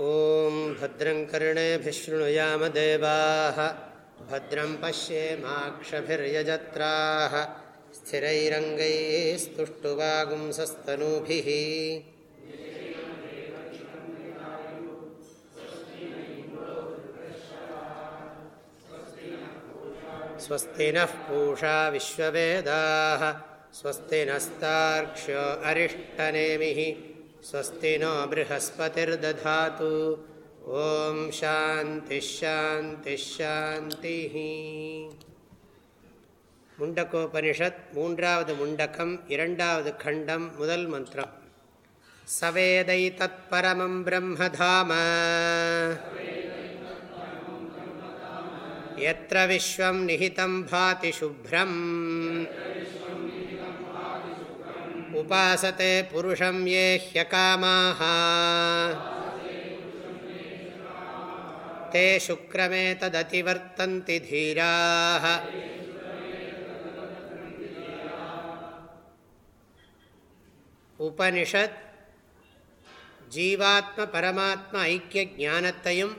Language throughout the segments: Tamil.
ॐ भद्रं कर्णेभिशृणुयामदेवाः भद्रं पश्येमाक्षभिर्यजत्राः स्थिरैरङ्गैस्तुष्टुवागुंसस्तनूभिः स्वस्ति नः पूषा विश्ववेदाः स्वस्ति नस्तार्क्ष्यो अरिष्टनेमिः स्वस्ति नो बृहस्पतिर्दधातु ॐ शान्तिश्शान्तिश्शान्तिः मुण्डकोपनिषत् मून्ावद् मुण्डकम् इरण्डावद् खण्डं मुदल् मन्त्रम् सवेदैतत्परमं ब्रह्मधाम यत्र विश्वं निहितं भाति शुभ्रम् उपासते पुरुषं ये ह्यकामाः ते शुक्रमेतदतिवर्तन्ति धीराः உபனிஷத் ஜீவாத்ம பரமாத்ம ஐக்கிய ஞானத்தையும்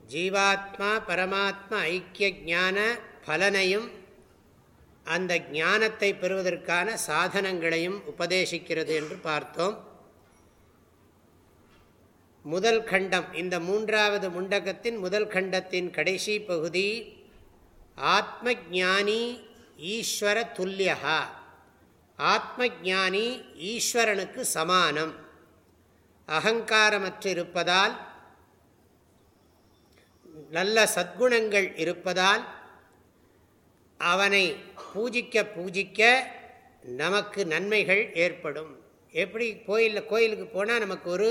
ஜீவாத்மா பரமாத்மா ஐக்கிய ஞான பலனையும் அந்த ஞானத்தை பெறுவதற்கான சாதனங்களையும் உபதேசிக்கிறது என்று பார்த்தோம். முதல் கண்டம் இந்த மூன்றாவது முண்டகத்தின் முதல் கண்டத்தின் கடைசி பகுதி ஆத்ம ஜானி ஈஸ்வர துல்லியா ஆத்ம ஜானி ஈஸ்வரனுக்கு சமானம். அகங்காரமற்று இருப்பதால் நல்ல சத்குணங்கள் இருப்பதால் அவனை பூஜிக்க பூஜிக்க நமக்கு நன்மைகள் ஏற்படும். எப்படி கோயிலில் கோயிலுக்கு போனால் நமக்கு ஒரு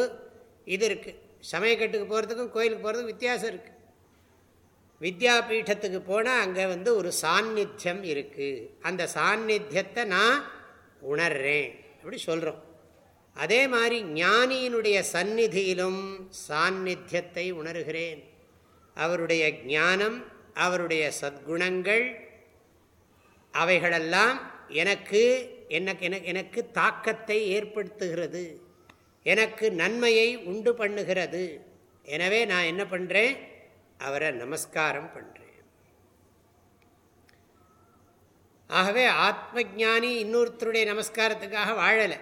இது இருக்குது சமயக்கட்டுக்கு போகிறதுக்கும் கோயிலுக்கு போகிறதுக்கும் வித்தியாசம் இருக்குது வித்யாபீட்டத்துக்கு போனால் அங்கே வந்து ஒரு சாநித்தியம் இருக்குது அந்த சாநித்தியத்தை நான் உணர்றேன். அப்படி சொல்கிறோம் அதே மாதிரி ஞானியினுடைய சந்நிதியிலும் சாநித்தியத்தை உணர்கிறேன். அவருடைய ஞானம் அவருடைய சத்குணங்கள் அவைகளெல்லாம் எனக்கு எனக்கு எனக்கு தாக்கத்தை ஏற்படுத்துகிறது. எனக்கு நன்மையை உண்டு பண்ணுகிறது. எனவே நான் என்ன பண்ணுறேன் அவரை நமஸ்காரம் பண்ணுறேன் ஆகவே ஆத்ம ஜானி இன்னொருத்தருடைய நமஸ்காரத்துக்காக வாழலை.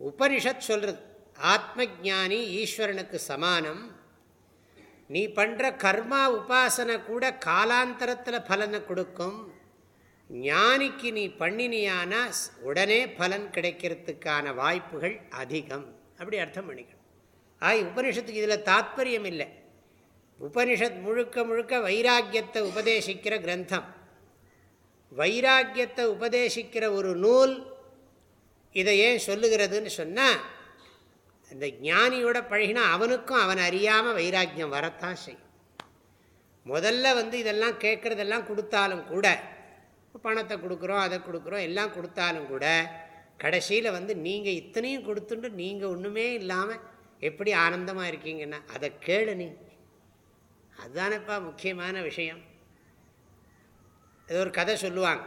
உபனிஷத் சொல்கிறது ஆத்ம ஜானி ஈஸ்வரனுக்கு சமானம். நீ பண்ணுற கர்மா உபாசனை கூட காலாந்தரத்தில் பலனை கொடுக்கும். ஞானிக்கு நீ பண்ணினியானா உடனே பலன் கிடைக்கிறதுக்கான வாய்ப்புகள் அதிகம். அப்படி அர்த்தம் பண்ணிக்கணும். ஆய் உபனிஷத்துக்கு இதில் தாத்பரியம் இல்லை. உபனிஷத் முழுக்க முழுக்க வைராக்கியத்தை உபதேசிக்கிற கிரந்தம். வைராக்கியத்தை உபதேசிக்கிற ஒரு நூல் இதை ஏன் சொல்லுகிறதுன்னு சொன்னால் இந்த ஞானியோட பழகினா அவனுக்கும் அவன் அறியாமல் வைராக்கியம் வரத்தான் செய்யும். முதல்ல வந்து இதெல்லாம் கேட்குறதெல்லாம் கொடுத்தாலும் கூட பணத்தை கொடுக்குறோம் அதை கொடுக்குறோம் எல்லாம் கொடுத்தாலும் கூட கடைசியில் வந்து நீங்கள் இத்தனையும் கொடுத்துட்டு நீங்கள் ஒன்றுமே இல்லாமல் எப்படி ஆனந்தமாக இருக்கீங்கன்னா அதை கேளு நீ. அதுதானப்பா முக்கியமான விஷயம். இது ஒரு கதை சொல்லுவாங்க.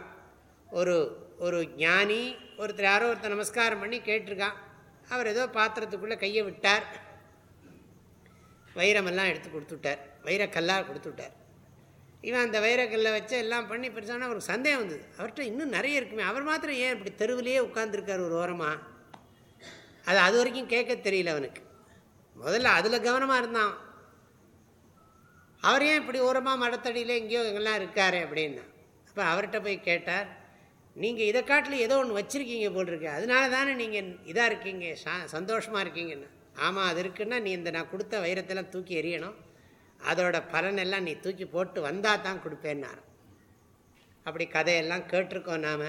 ஒரு ஒரு ஞானி ஒருத்தர் யாரோ ஒருத்தர் நமஸ்காரம் பண்ணி கேட்டிருக்கான். அவர் ஏதோ பாத்திரத்துக்குள்ளே கையை விட்டார். வைரமெல்லாம் எடுத்து கொடுத்துட்டார். வைரக்கல்லாக கொடுத்துட்டார். இவன் அந்த வைரக்கல்லை வச்சு எல்லாம் பண்ணி பெருசான அவருக்கு சந்தேகம் வந்தது. அவர்கிட்ட இன்னும் நிறைய இருக்குமே. அவர் மாத்திரம் ஏன் இப்படி தெருவிலேயே உட்காந்துருக்கார் ஒரு ஓரமாக அது அது வரைக்கும் கேட்க தெரியல அவனுக்கு. முதல்ல அதில் கவனமாக இருந்தான். அவர் ஏன் இப்படி ஓரமாக மடத்தடியில் எங்கேயோ எங்கெல்லாம் இருக்கார் அப்படின்னா. அப்போ அவர்கிட்ட போய் கேட்டார் நீங்கள் இதை காட்டில் ஏதோ ஒன்று வச்சுருக்கீங்க போட்டிருக்கு அதனால தானே நீங்கள் இதாக இருக்கீங்க சந்தோஷமாக இருக்கீங்கன்னு. ஆமாம் அது இருக்குன்னா நீ இந்த நான் கொடுத்த வைரத்தெல்லாம் தூக்கி எறியணும். அதோட பலனெல்லாம் நீ தூக்கி போட்டு வந்தால் தான் கொடுப்பேன்னார். அப்படி கதையெல்லாம் கேட்டிருக்கோம் நாம்.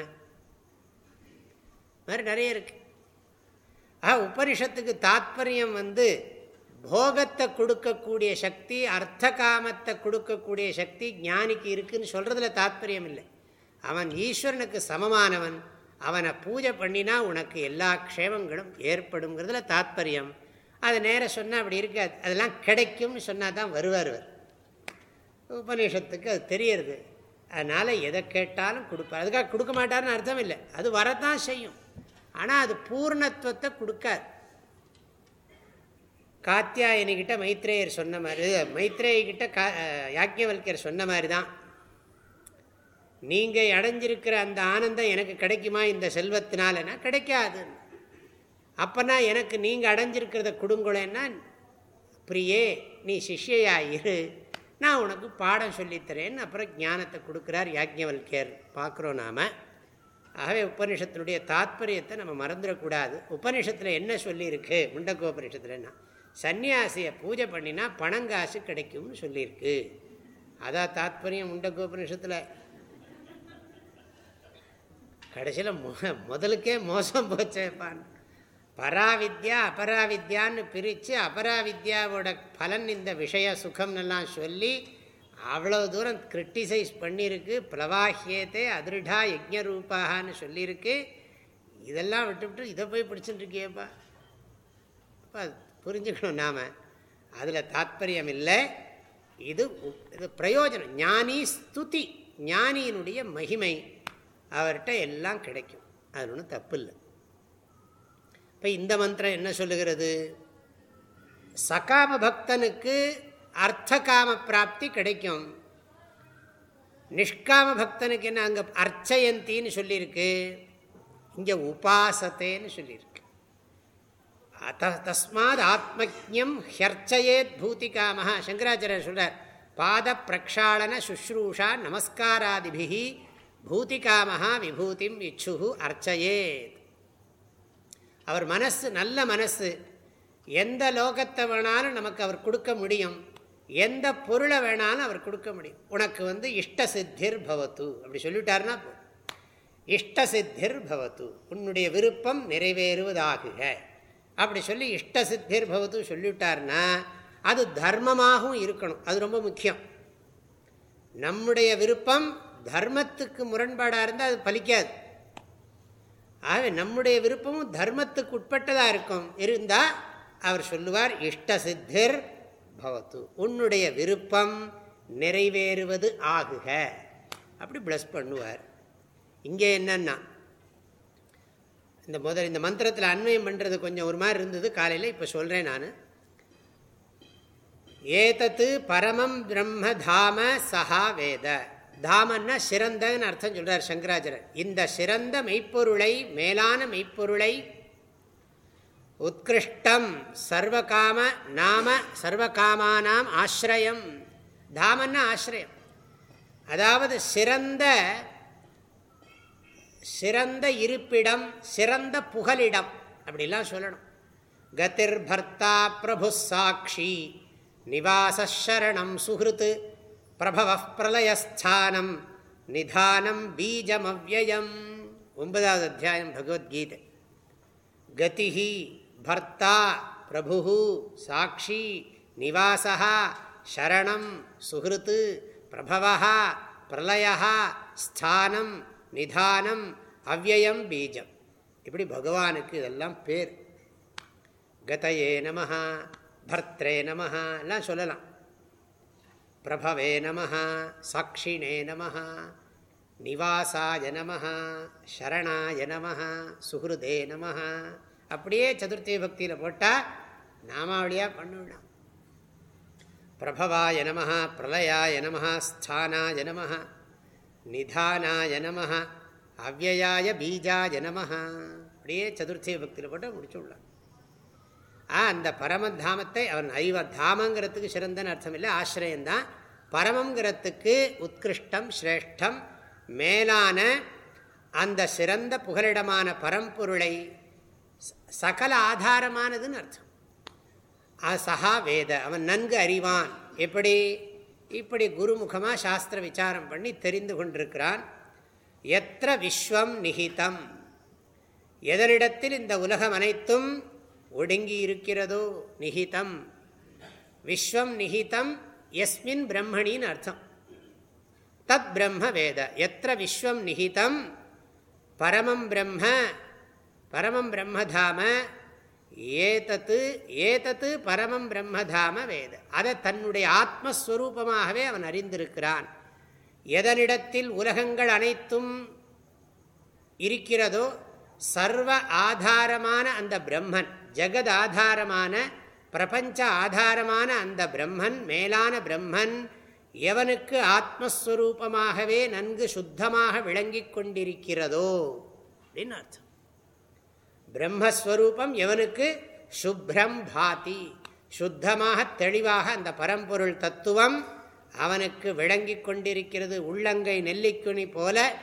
மாதிரி நிறைய இருக்கு. ஆ உபனிஷத்துக்கு தாத்பரியம் வந்து போகத்தை கொடுக்கக்கூடிய சக்தி அர்த்த காமத்தை கொடுக்கக்கூடிய சக்தி ஞானிக்கு இருக்குன்னு சொல்கிறதுல தாத்பரியம் இல்லை. அவன் ஈஸ்வரனுக்கு சமமானவன். அவனை பூஜை பண்ணினா உனக்கு எல்லா க்ஷேமங்களும் ஏற்படுங்கிறதுல தாத்பரியம். அது நேராக சொன்னால் அப்படி இருக்காது. அதெல்லாம் கிடைக்கும்னு சொன்னால் தான் வருவார் அவர் உபநிஷத்துக்கு அது தெரியறது. அதனால் எதை கேட்டாலும் கொடுப்பார். அதுக்காக கொடுக்க மாட்டார்னு அர்த்தம் இல்லை. அது வரத்தான் செய்யும். ஆனால் அது பூர்ணத்துவத்தை கொடுக்காது. காத்தியாயனிக்கிட்ட மைத்ரேயர் சொன்ன மாதிரி மைத்ரேயிக்கிட்ட கா யாக்கியவல்யர் சொன்ன மாதிரி தான் நீங்கள் அடைஞ்சிருக்கிற அந்த ஆனந்தம் எனக்கு கிடைக்குமா இந்த செல்வத்தினாலனா? கிடைக்காது அப்போனா எனக்கு நீங்கள் அடைஞ்சிருக்கிறத கொடுங்கொலைன்னா பிரியே நீ சிஷ்யாயிரு நான் உனக்கு பாடம் சொல்லித்தரேன்னு அப்புறம் ஞானத்தை கொடுக்குறார் யாஜ்ஞவல்யர் பார்க்குறோம் நாம். ஆகவே உபனிஷத்தினுடைய தாத்பரியத்தை நம்ம மறந்துடக்கூடாது. உபனிஷத்தில் என்ன சொல்லியிருக்கு? முண்டக்கோபனிஷத்துலன்னா சன்னியாசியை பூஜை பண்ணினா பணங்காசு கிடைக்கும்னு சொல்லியிருக்கு. அதான் தாத்பரியம் முண்டக்கோபனிஷத்தில் கடைசியில் முதலுக்கே மோசம் போச்சேப்பான் பராவித்யா அபராவித்யான்னு பிரித்து அபராவித்யாவோட பலன் இந்த விஷய சுகம்னெல்லாம் சொல்லி அவ்வளோ தூரம் கிரிட்டிசைஸ் பண்ணியிருக்கு. பிரவாஹியத்தை அதிருடா யஜ்ஞரூபான்னு சொல்லியிருக்கு. இதெல்லாம் விட்டுவிட்டு இதை போய் பிடிச்சிட்டு இருக்கியப்பா அப்போ புரிஞ்சுக்கணும் நாம். அதில் தாத்பரியம் இல்லை இது இது பிரயோஜனம். ஞானி ஸ்துதி ஞானியினுடைய மகிமை அவர்கிட்ட எல்லாம் கிடைக்கும். அது ஒன்றும் தப்பு இல்லை இப்போ இந்த மந்திரம் என்ன சொல்லுகிறது? சகாம பக்தனுக்கு அர்த்தகாம பிராப்தி கிடைக்கும். நிஷ்காம பக்தனுக்கு என்ன அங்கே அர்ச்சயந்தின்னு சொல்லியிருக்கு. இங்கே உபாசத்தேன்னு சொல்லியிருக்கு. தஸ்மாத் ஆத்மஜம் ஹர்ச்சயேத் பூத்திகாமஹா சங்கராச்சாரியர் சொல்கிறார் பாத பிரக்ஷாளன சுஷ்ரூஷா நமஸ்காராதிபிகி பூத்திகாமஹா விபூதிம் இச்சு அர்ச்சயேத். அவர் மனசு நல்ல மனசு. எந்த லோகத்தை வேணாலும் நமக்கு அவர் கொடுக்க முடியும். எந்த பொருளை வேணாலும் அவர் கொடுக்க முடியும். உனக்கு வந்து இஷ்ட சித்திர் பவத்து. அப்படி சொல்லிட்டாருன்னா இஷ்ட சித்திர் பவத்து. உன்னுடைய விருப்பம் நிறைவேறுவதாகுக அப்படி சொல்லி இஷ்ட சித்திர் பவத்து சொல்லிவிட்டார்னா அது தர்மமாகவும் இருக்கணும். அது ரொம்ப முக்கியம். நம்முடைய விருப்பம் தர்மத்துக்கு முரண்பாடாக இருந்தால் அது பலிக்காது. ஆக நம்முடைய விருப்பமும் தர்மத்துக்கு உட்பட்டதாக இருக்கும். இருந்தால் அவர் சொல்லுவார் இஷ்ட சித்திர் பவத்து. உன்னுடைய விருப்பம் நிறைவேறுவது ஆகுக. அப்படி பிளஸ் பண்ணுவார். இங்கே என்னன்னா இந்த முதல் இந்த மந்திரத்தில் அன்வயம் பண்ணுறது கொஞ்சம் ஒரு மாதிரி இருந்தது. காலையில் இப்போ சொல்கிறேன் நான். ஏதத்து பரமம் பிரம்ம தாம சஹா வேத. தாமன்னா சிறந்தன்னு அர்த்தம் சொல்கிறார் சங்கராச்சாரர் இந்த சிறந்த மெய்ப்பொருளை மேலான மெய்ப்பொருளை உத்கிருஷ்டம் சர்வகாம நாம சர்வகாமானாம் ஆசிரயம். தாமன்னா ஆசிரியம். அதாவது சிறந்த சிறந்த இருப்பிடம் சிறந்த புகலிடம் அப்படிலாம் சொல்லணும். கதிர் பர்த்தா பிரபு சாட்சி நிவாசரணம் சுகிருத்து பிரபவ பிரலயஸ்தானம் நிதானம் பீஜம் அவ்வயம் ஒன்பதாவது அத்தியாயம் பகவத்கீதை. கதிஹி பர்த்தா பிரபு சாட்சி நிவாசா சரணம் சுகிருத்து பிரபவா பிரளய ஸ்தானம் நிதானம் அவ்வயம் பீஜம். இப்படி பகவானுக்கு இதெல்லாம் பேர். கதையே நம பர்த்ரே நம எல்லாம் சொல்லலாம். பிரபவே நம சாட்சிணே நம நிவாசாய நம சரணாய நம சுஹதே நம அப்படியே சதுர்த்தி பக்தியில் போட்டால் நாமாவளியாக பண்ணிவிடலாம் பிரபவாய நம பிரளயாய நம ஸ்தானாய நம நிதானாய நம அவ்வயாய பீஜாய நம அப்படியே சதுர்த்தி பக்தியில் போட்டால் முடிச்சுடலாம். அந்த பரமதாமத்தை அவன் ஐவ தாமங்கிறதுக்கு சிறந்தன்னு அர்த்தம் இல்லை ஆசிரியந்தான் பரமங்கிறதுக்கு உத்கிருஷ்டம் சிரேஷ்டம் மேலான அந்த சிறந்த புகலிடமான பரம்பொருளை சகல ஆதாரமானதுன்னு அர்த்தம். சஹா வேத அவன் நன்கு அறிவான். எப்படி? இப்படி குருமுகமாக சாஸ்திர விசாரம் பண்ணி தெரிந்து கொண்டிருக்கிறான். எத்த விஸ்வம் நிகிதம். எதனிடத்தில் இந்த உலகம் அனைத்தும் ஒடுங்கி இருக்கிறதோ நிகிதம். விஸ்வம் நிகிதம் எஸ்மின் பிரம்மணின்னு அர்த்தம். தத் பிரம்ம வேத. எத்த விஸ்வம் நிகிதம்? பரமம் பிரம்ம பரமம் பிரம்மதாம ஏதத்து ஏதத்து பரமம் பிரம்மதாம வேத. அதை தன்னுடைய ஆத்மஸ்வரூபமாகவே அவன் அறிந்திருக்கிறான். எதனிடத்தில் உலகங்கள் அனைத்தும் இருக்கிறதோ சர்வ ஆதாரமான அந்த பிரம்மன். ஜெகத் ஆதாரமான பிரபஞ்ச ஆதாரமான அந்த பிரம்மன் மேலான பிரம்மன் எவனுக்கு ஆத்மஸ்வரூபமாகவே நன்கு சுத்தமாக விளங்கி கொண்டிருக்கிறதோ அப்படின்னு அர்த்தம். பிரம்மஸ்வரூபம் எவனுக்கு? சுப்ரம் பாதி. சுத்தமாக தெளிவாக அந்த பரம்பொருள் தத்துவம் அவனுக்கு விளங்கி கொண்டிருக்கிறது. உள்ளங்கை நெல்லிக்கணி போல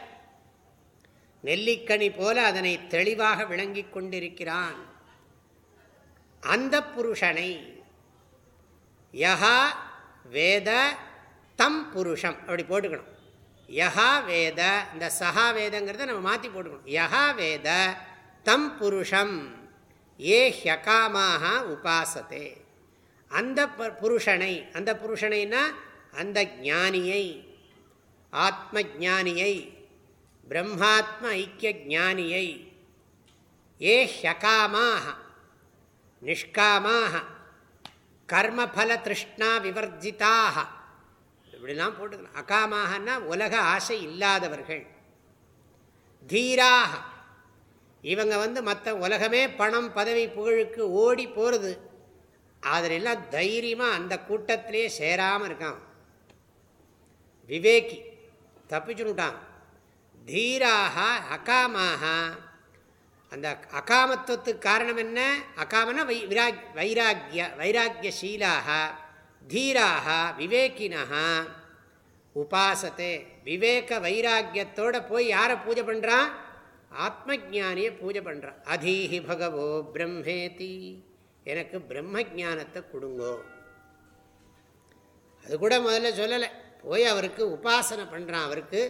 நெல்லிக்கணி போல அதனை தெளிவாக விளங்கி கொண்டிருக்கிறான். அந்த புருஷனை யஹா வேத தம் புருஷம். அப்படி போட்டுக்கணும். யஹா வேத இந்த சஹா வேதங்கிறத நம்ம மாற்றி போட்டுக்கணும். யஹா வேத தம் புருஷம். ஏ ஹியகாமாக உபாசத்தே அந்த புருஷனை அந்த புருஷனைனா அந்த ஞானியை ஆத்ம ஜானியை பிரம்மாத்ம ஐக்கிய ஜானியை ஏ ஹியகாமாக நிஷ்காமாக. கர்மபல திருஷ்ணா விவர்ஜிதாக. இப்படிலாம் போட்டுக்கணும். அகாமாகனா உலக ஆசை இல்லாதவர்கள். தீராக. இவங்க வந்து மற்ற உலகமே பணம் பதவி புகழுக்கு ஓடி போகிறது அதிலெல்லாம் தைரியமாக அந்த கூட்டத்திலே சேராமல் இருக்கான். விவேகி. தப்பிச்சுட்டான் தீராக அகாமாக. அந்த அகாமத்துவத்துக்கு காரணம் என்ன? அகாமன வை விராக் வைராக்கிய வைராக்கியசீலாக தீராக விவேக்கினா உபாசத்தை. விவேக வைராக்கியத்தோடு போய் யாரை பூஜை பண்ணுறான் ஆத்ம ஜானியை பூஜை பண்ணுறான் அதீஹி பகவோ பிரம்மேதி. எனக்கு பிரம்ம ஜானத்தை கொடுங்கோ. அது கூட முதல்ல சொல்லலை. போய் அவருக்கு உபாசனை பண்ணுறான் அவருக்கு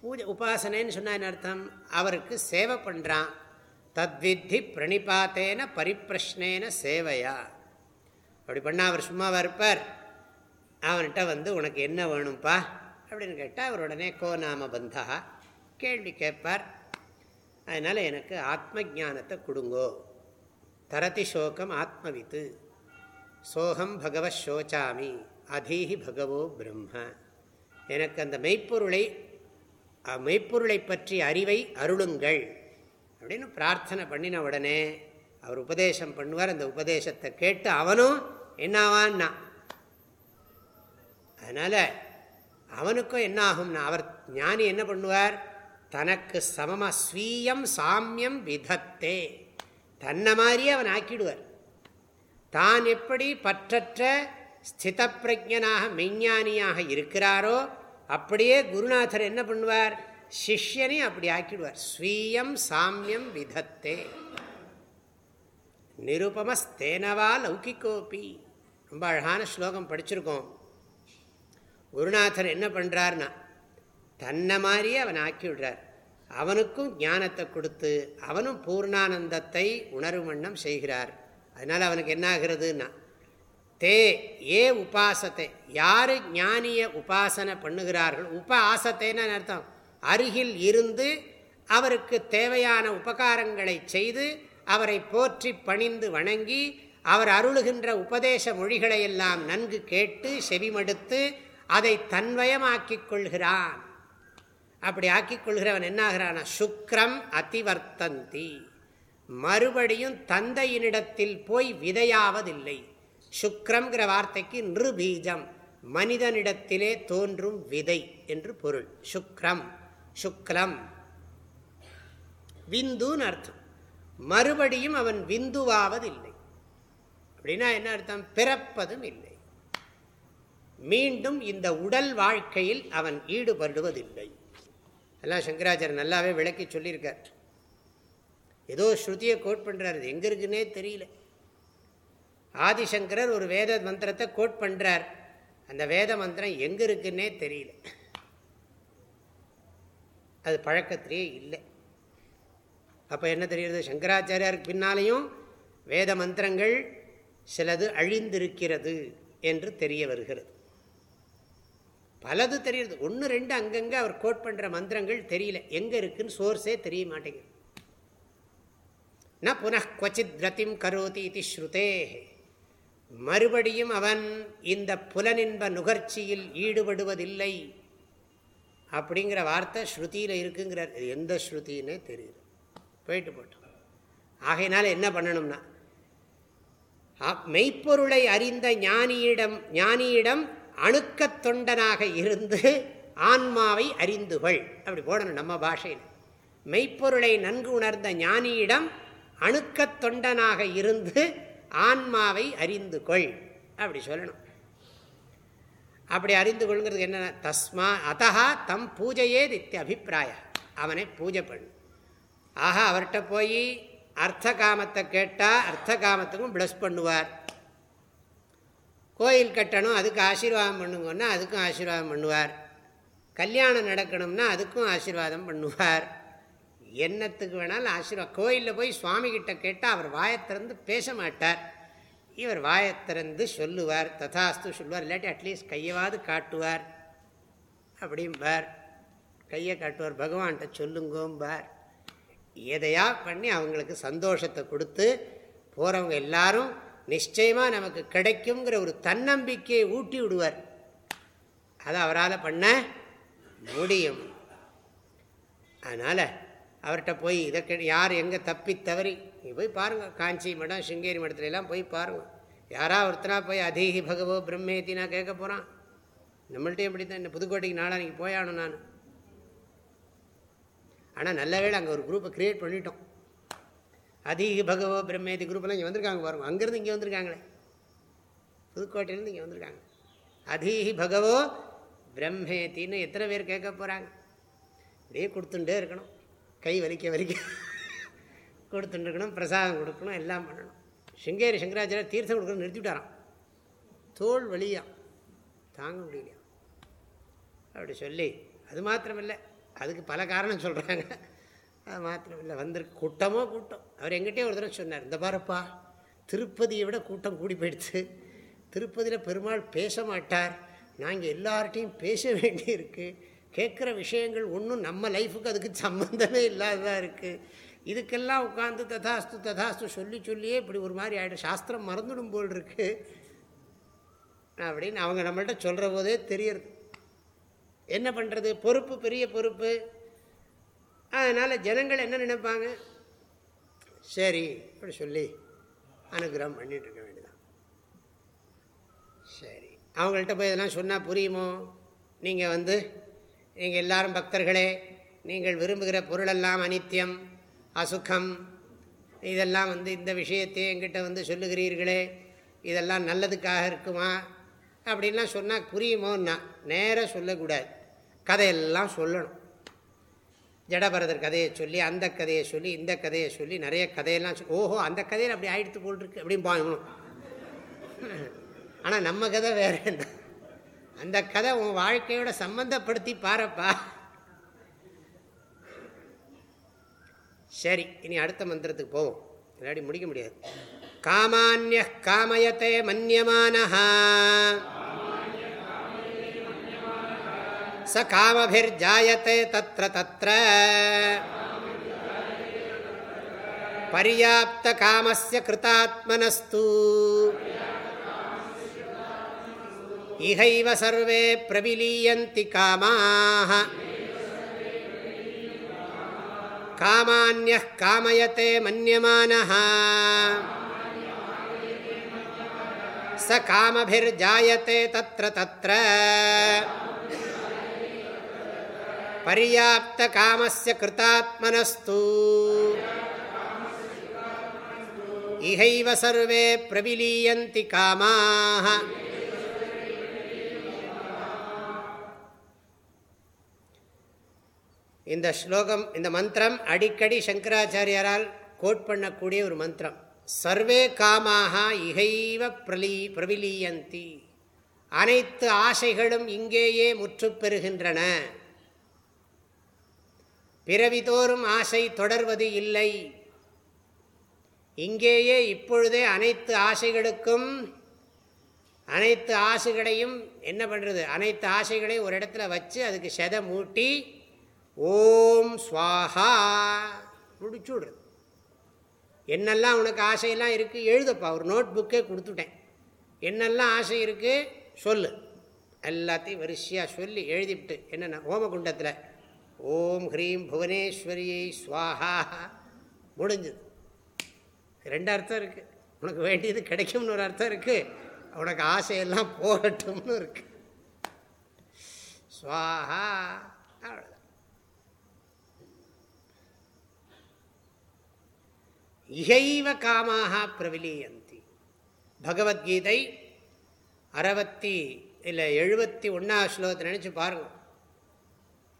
பூஜை உபாசனைன்னு சொன்ன அர்த்தம்? அவருக்கு சேவை பண்ணுறான் தத்வித்தி பிரணிபாத்தேன பரிப்பிரஷ்னேன சேவையா. அப்படி பண்ணால் அவர் சும்மாவாக இருப்பார். அவன்கிட்ட வந்து உனக்கு என்ன வேணும்ப்பா அப்படின்னு கேட்டால் அவர் உடனே கோ நாம பந்தா? கேள்வி கேட்பார். அதனால் எனக்கு ஆத்ம ஜானத்தை கொடுங்கோ. தரதி சோகம் ஆத்மவித்து. சோகம் பகவ சோச்சாமி அதீஹி பகவோ பிரம்ம. எனக்கு அந்த மெய்ப்பொருளை மெய்ப்பொருளை பற்றி அறிவை அருளுங்கள். அப்படின்னு பிரார்த்தனை பண்ணின உடனே அவர் உபதேசம் பண்ணுவார். அந்த உபதேசத்தை கேட்டு அவனும் என்னாவான்னா. அதனால் அவனுக்கும் என்ன ஆகும்னா அவர் ஞானி என்ன பண்ணுவார்? தனக்கு சமமாக ஸ்வீயம் சாமியம் விதத்தே. தன்னை மாதிரியே அவன் ஆக்கிடுவார். தான் எப்படி பற்றற்ற ஸ்தித பிரஜனாக மெய்ஞானியாக இருக்கிறாரோ அப்படியே குருநாதர் என்ன பண்ணுவார்? சிஷ்யனே அப்படி ஆக்கிடுவார். ஸ்வீயம் சாமியம் விதத்தே. நிருபமஸ்தேனவா லௌகிக்கோபி ரொம்ப அழகான ஸ்லோகம் படிச்சிருக்கோம். குருநாதர் என்ன பண்ணுறார்னா தன்னை மாதிரியே அவன் ஆக்கி விடுறார் அவனுக்கும் ஞானத்தை கொடுத்து அவனும் பூர்ணானந்தத்தை உணரும் வண்ணம் செய்கிறார். அதனால் அவனுக்கு என்ன ஆகிறதுன்னா தே ஏ உபாசத்தை யார் ஞானிய உபாசனை பண்ணுகிறார்கள் உப ஆசத்தைன்னு அர்த்தம். அருகில் இருந்து அவருக்கு தேவையான உபகாரங்களை செய்து அவரை போற்றி பணிந்து வணங்கி அவர் அருளுகின்ற உபதேச மொழிகளையெல்லாம் நன்கு கேட்டு செவிமடுத்து அதை தன்வயமாக்கிக் கொள்கிறான். அப்படி ஆக்கிக் கொள்கிறவன் என்ன ஆகிறான் சுக்ரம் அதிவர்த்தந்தி. மறுபடியும் தந்தையினிடத்தில் போய் விதையாவதில்லை. சுக்ரம்ங்கிற வார்த்தைக்கு நிருபீஜம் மனிதனிடத்திலே தோன்றும் விதை என்று பொருள். சுக்ரம். சுக்லம். விந்துன்னு அர்த்தம். மறுபடியும் அவன் விந்துவாவதில்லை. அப்படின்னா என்ன அர்த்தம்? பிறப்பதும் இல்லை. மீண்டும் இந்த உடல் வாழ்க்கையில் அவன் ஈடுபடுவதில்லை. எல்லாம் சங்கராச்சாரியர் நல்லாவே விளக்கி சொல்லியிருக்கார். ஏதோ ஸ்ருதியை கோட் பண்ணுறாரு எங்க இருக்குன்னே தெரியல. ஆதிசங்கரர் ஒரு வேத மந்திரத்தை கோட் பண்ணுறார் அந்த வேத மந்திரம் எங்கே இருக்குன்னே தெரியல. அது பழக்கத்திலேயே இல்லை. அப்போ என்ன தெரிகிறது? சங்கராச்சாரியாருக்கு பின்னாலேயும் வேத மந்திரங்கள் சிலது அழிந்திருக்கிறது என்று தெரிய வருகிறது. பலது தெரியுது ஒன்று ரெண்டு அங்கங்கே அவர் கோட் பண்ணுற மந்திரங்கள் தெரியல. எங்கே இருக்குன்னு சோர்ஸே தெரிய மாட்டேங்குது. ந புனః ரத்திம் கரோதி இது ஸ்ருதே. மறுபடியும் அவன் இந்த புலனின்ப நுகர்ச்சியில் ஈடுபடுவதில்லை. அப்படிங்கிற வார்த்தை ஸ்ருதியில் இருக்குங்கிறார். எந்த ஸ்ருதின்னே தெரியுது. போயிட்டு போட்டோம். ஆகையினால என்ன பண்ணணும்னா மெய்ப்பொருளை அறிந்த ஞானியிடம் ஞானியிடம் அணுக்கத் தொண்டனாக இருந்து ஆன்மாவை அறிந்துகள். அப்படி போடணும் நம்ம பாஷையில். மெய்ப்பொருளை நன்கு உணர்ந்த ஞானியிடம் அணுக்கத் தொண்டனாக இருந்து ஆன்மாவை அறிந்து கொள் அப்படி சொல்லணும். அப்படி அறிந்து கொள்ங்கிறது என்ன? தஸ்மா அத்தா தம் பூஜையே நித்திய அபிப்பிராய. அவனை பூஜை பண்ணு. ஆஹா அவர்கிட்ட போய் அர்த்த காமத்தை கேட்டால் அர்த்த காமத்துக்கும் ப்ளஸ் பண்ணுவார். கோயில் கட்டணும் அதுக்கு ஆசீர்வாதம் பண்ணுங்கன்னா அதுக்கும் ஆசீர்வாதம் பண்ணுவார். கல்யாணம் நடக்கணும்னா அதுக்கும் ஆசீர்வாதம் பண்ணுவார். என்னத்துக்கு வேணாலும் ஆசீர்வாதம் கோயிலில் போய் சுவாமிகிட்ட கேட்டால் அவர் வாயத்திறந்து பேச மாட்டார். இவர் வாயத்திறந்து சொல்லுவார் ததாஸ்து சொல்லுவார் இல்லாட்டி அட்லீஸ்ட் கையவாது காட்டுவார். அப்படிம்பார். கையை காட்டுவார் பகவான்கிட்ட சொல்லுங்கோம்பார். எதையா பண்ணி அவங்களுக்கு சந்தோஷத்தை கொடுத்து போகிறவங்க எல்லாரும் நிச்சயமாக நமக்கு கிடைக்குங்கிற ஒரு தன்னம்பிக்கையை ஊட்டி விடுவார். அதை அவரால் பண்ண முடியும். அதனால் அவர்கிட்ட போய் இதை யார் எங்கே தப்பி தவறி நீங்கள் போய் பாருங்கள் காஞ்சி மடம் சிங்கேரி மடத்துலலாம் போய் பாருங்கள் யாரா ஒருத்தனா போய் அதிகி பகவோ பிரம்மேத்தி நான் கேட்க போகிறான் நம்மள்ட்டையும் எப்படி தான் இந்த புதுக்கோட்டைக்கு நாளாக போயானும் நான். ஆனால் நல்ல வேலை அங்கே ஒரு குரூப்பை க்ரியேட் பண்ணிட்டோம். அதிக பகவோ பிரம்மேதி குரூப்பெல்லாம் இங்கே வந்திருக்காங்க பாருங்க. அங்கேருந்து இங்கே வந்திருக்காங்களே. புதுக்கோட்டையிலேருந்து இங்கே வந்திருக்காங்க. அதிகி பகவோ பிரம்மேத்தின்னு எத்தனை பேர் கேட்க போகிறாங்க அப்படியே கொடுத்துட்டே இருக்கணும். கை வலிக்க வலிக்க. கொடுத்துட்டுருக்கணும் பிரசாதம் கொடுக்கணும் எல்லாம் பண்ணணும். சிங்கேரி சங்கராச்சாரியர் தீர்த்தம் கொடுக்கணும் நிறுத்திவிட்டாராம். தோல் வழியாக தாங்க முடியலையா? அப்படி சொல்லி அது மாத்திரமில்லை அதுக்கு பல காரணம் சொல்கிறாங்க அது மாத்திரமில்லை வந்திருக்கு. கூட்டமோ கூட்டம். அவர் எங்கிட்டே ஒரு தடவை சொன்னார் இந்த பாருப்பா திருப்பதியை விட கூட்டம் கூடி போயிடுச்சு. திருப்பதியில் பெருமாள் பேச மாட்டார். நாங்கள் எல்லார்ட்டையும் பேச வேண்டியிருக்கு. கேட்குற விஷயங்கள் ஒன்றும் நம்ம லைஃபுக்கு அதுக்கு சம்மந்தமே இல்லாததாக இருக்குது இதுக்கெல்லாம் உட்காந்து ததாஸ்து ததாஸ்து சொல்லி சொல்லியே இப்படி ஒரு மாதிரி ஆகிடும் சாஸ்திரம் மறந்துடும் போல் இருக்குது அப்படின்னு அவங்க நம்மள்கிட்ட சொல்கிற போதே தெரியறது என்ன பண்ணுறது பொறுப்பு பெரிய பொறுப்பு. அதனால் ஜனங்கள் என்ன நினைப்பாங்க? சரி அப்படி சொல்லி அனுகிரகம் பண்ணிட்டு இருக்க வேண்டியதான் சரி. அவங்கள்ட்ட போய் இதெல்லாம் சொன்னால் புரியுமோ? நீங்கள் வந்து நீங்கள் எல்லாரும் பக்தர்களே நீங்கள் விரும்புகிற பொருளெல்லாம் அனித்தியம். அசுகம். இதெல்லாம் வந்து இந்த விஷயத்தையே எங்கிட்ட வந்து சொல்லுகிறீர்களே இதெல்லாம் நல்லதுக்காக இருக்குமா? அப்படின்லாம் சொன்னால் புரியுமோன்னா நேராக சொல்லக்கூடாது. கதையெல்லாம் சொல்லணும். ஜடபரதர் கதையை சொல்லி அந்த கதையை சொல்லி இந்த கதையை சொல்லி நிறைய கதையெல்லாம் சொல்லி ஓஹோ அந்த கதையில் அப்படி ஆயிடுத்து போட்டுருக்கு அப்படின்னு பாங்கணும் ஆனால் நம்ம கதை வேற என்ன? அந்த கதை உன் வாழ்க்கையோட சம்மந்தப்படுத்தி பாருப்பா. சரி இனி அடுத்த மந்திரத்துக்கு போவோம். இல்லாடி முடிக்க முடியாது. காமானிய காமயத்தை மன்யமானஹா. ச காமபிர்ஜாயத்தை தத்திர தத்திர பரியாப்த காமஸ்ய கிருதாத்மனஸ்து. இகைவ சர்வே பிரவிலீயந்தி காமாக காமானிய காமயத்தே மன்யமான ச காமபிர்ஜாயத்தே தத்திர தத்திர பரியாப்தகாமஸ்ய கிருதாத்மனஸ்து இஹைவ சர்வே பிரவிலீயந்தி காமாக இந்த ஸ்லோகம் இந்த மந்திரம் அடிக்கடி சங்கராச்சாரியாரால் கோட் பண்ணக்கூடிய ஒரு மந்திரம். சர்வே காமாக இகைவ பிரலீ பிரவிலீயந்தி. அனைத்து ஆசைகளும் இங்கேயே முற்று பெறுகின்றன. பிறவிதோறும் ஆசை தொடர்வது இல்லை. இங்கேயே இப்பொழுதே அனைத்து ஆசைகளுக்கும் அனைத்து ஆசைகளையும் என்ன பண்ணுறது அனைத்து ஆசைகளையும் ஒரு இடத்துல வச்சு அதுக்கு செத மூட்டி ஓம் ஸ்வாஹா. முடிச்சு விடுறது என்னெல்லாம் உனக்கு ஆசையெல்லாம் இருக்குது எழுதப்பா. ஒரு நோட் புக்கே கொடுத்துட்டேன். என்னெல்லாம் ஆசை இருக்குது சொல்லு. எல்லாத்தையும் வரிசையாக சொல்லி எழுதிவிட்டு என்னென்ன ஓமகுண்டத்தில் ஓம் ஹ்ரீம் புவனேஸ்வரியை ஸ்வாஹா. முடிஞ்சது. ரெண்டு அர்த்தம் இருக்குது உனக்கு வேண்டியது கிடைக்கும்னு ஒரு அர்த்தம் இருக்குது உனக்கு ஆசையெல்லாம் போகட்டும்னு இருக்கு. சுவாஹா அவ்வளோதான் இகைவ காமாக பிரவிலியந்தி. பகவத்கீதை அறுபத்தி இல்லை எழுபத்தி ஒன்றாவது ஸ்லோகத்தை நினச்சி பாருங்கள்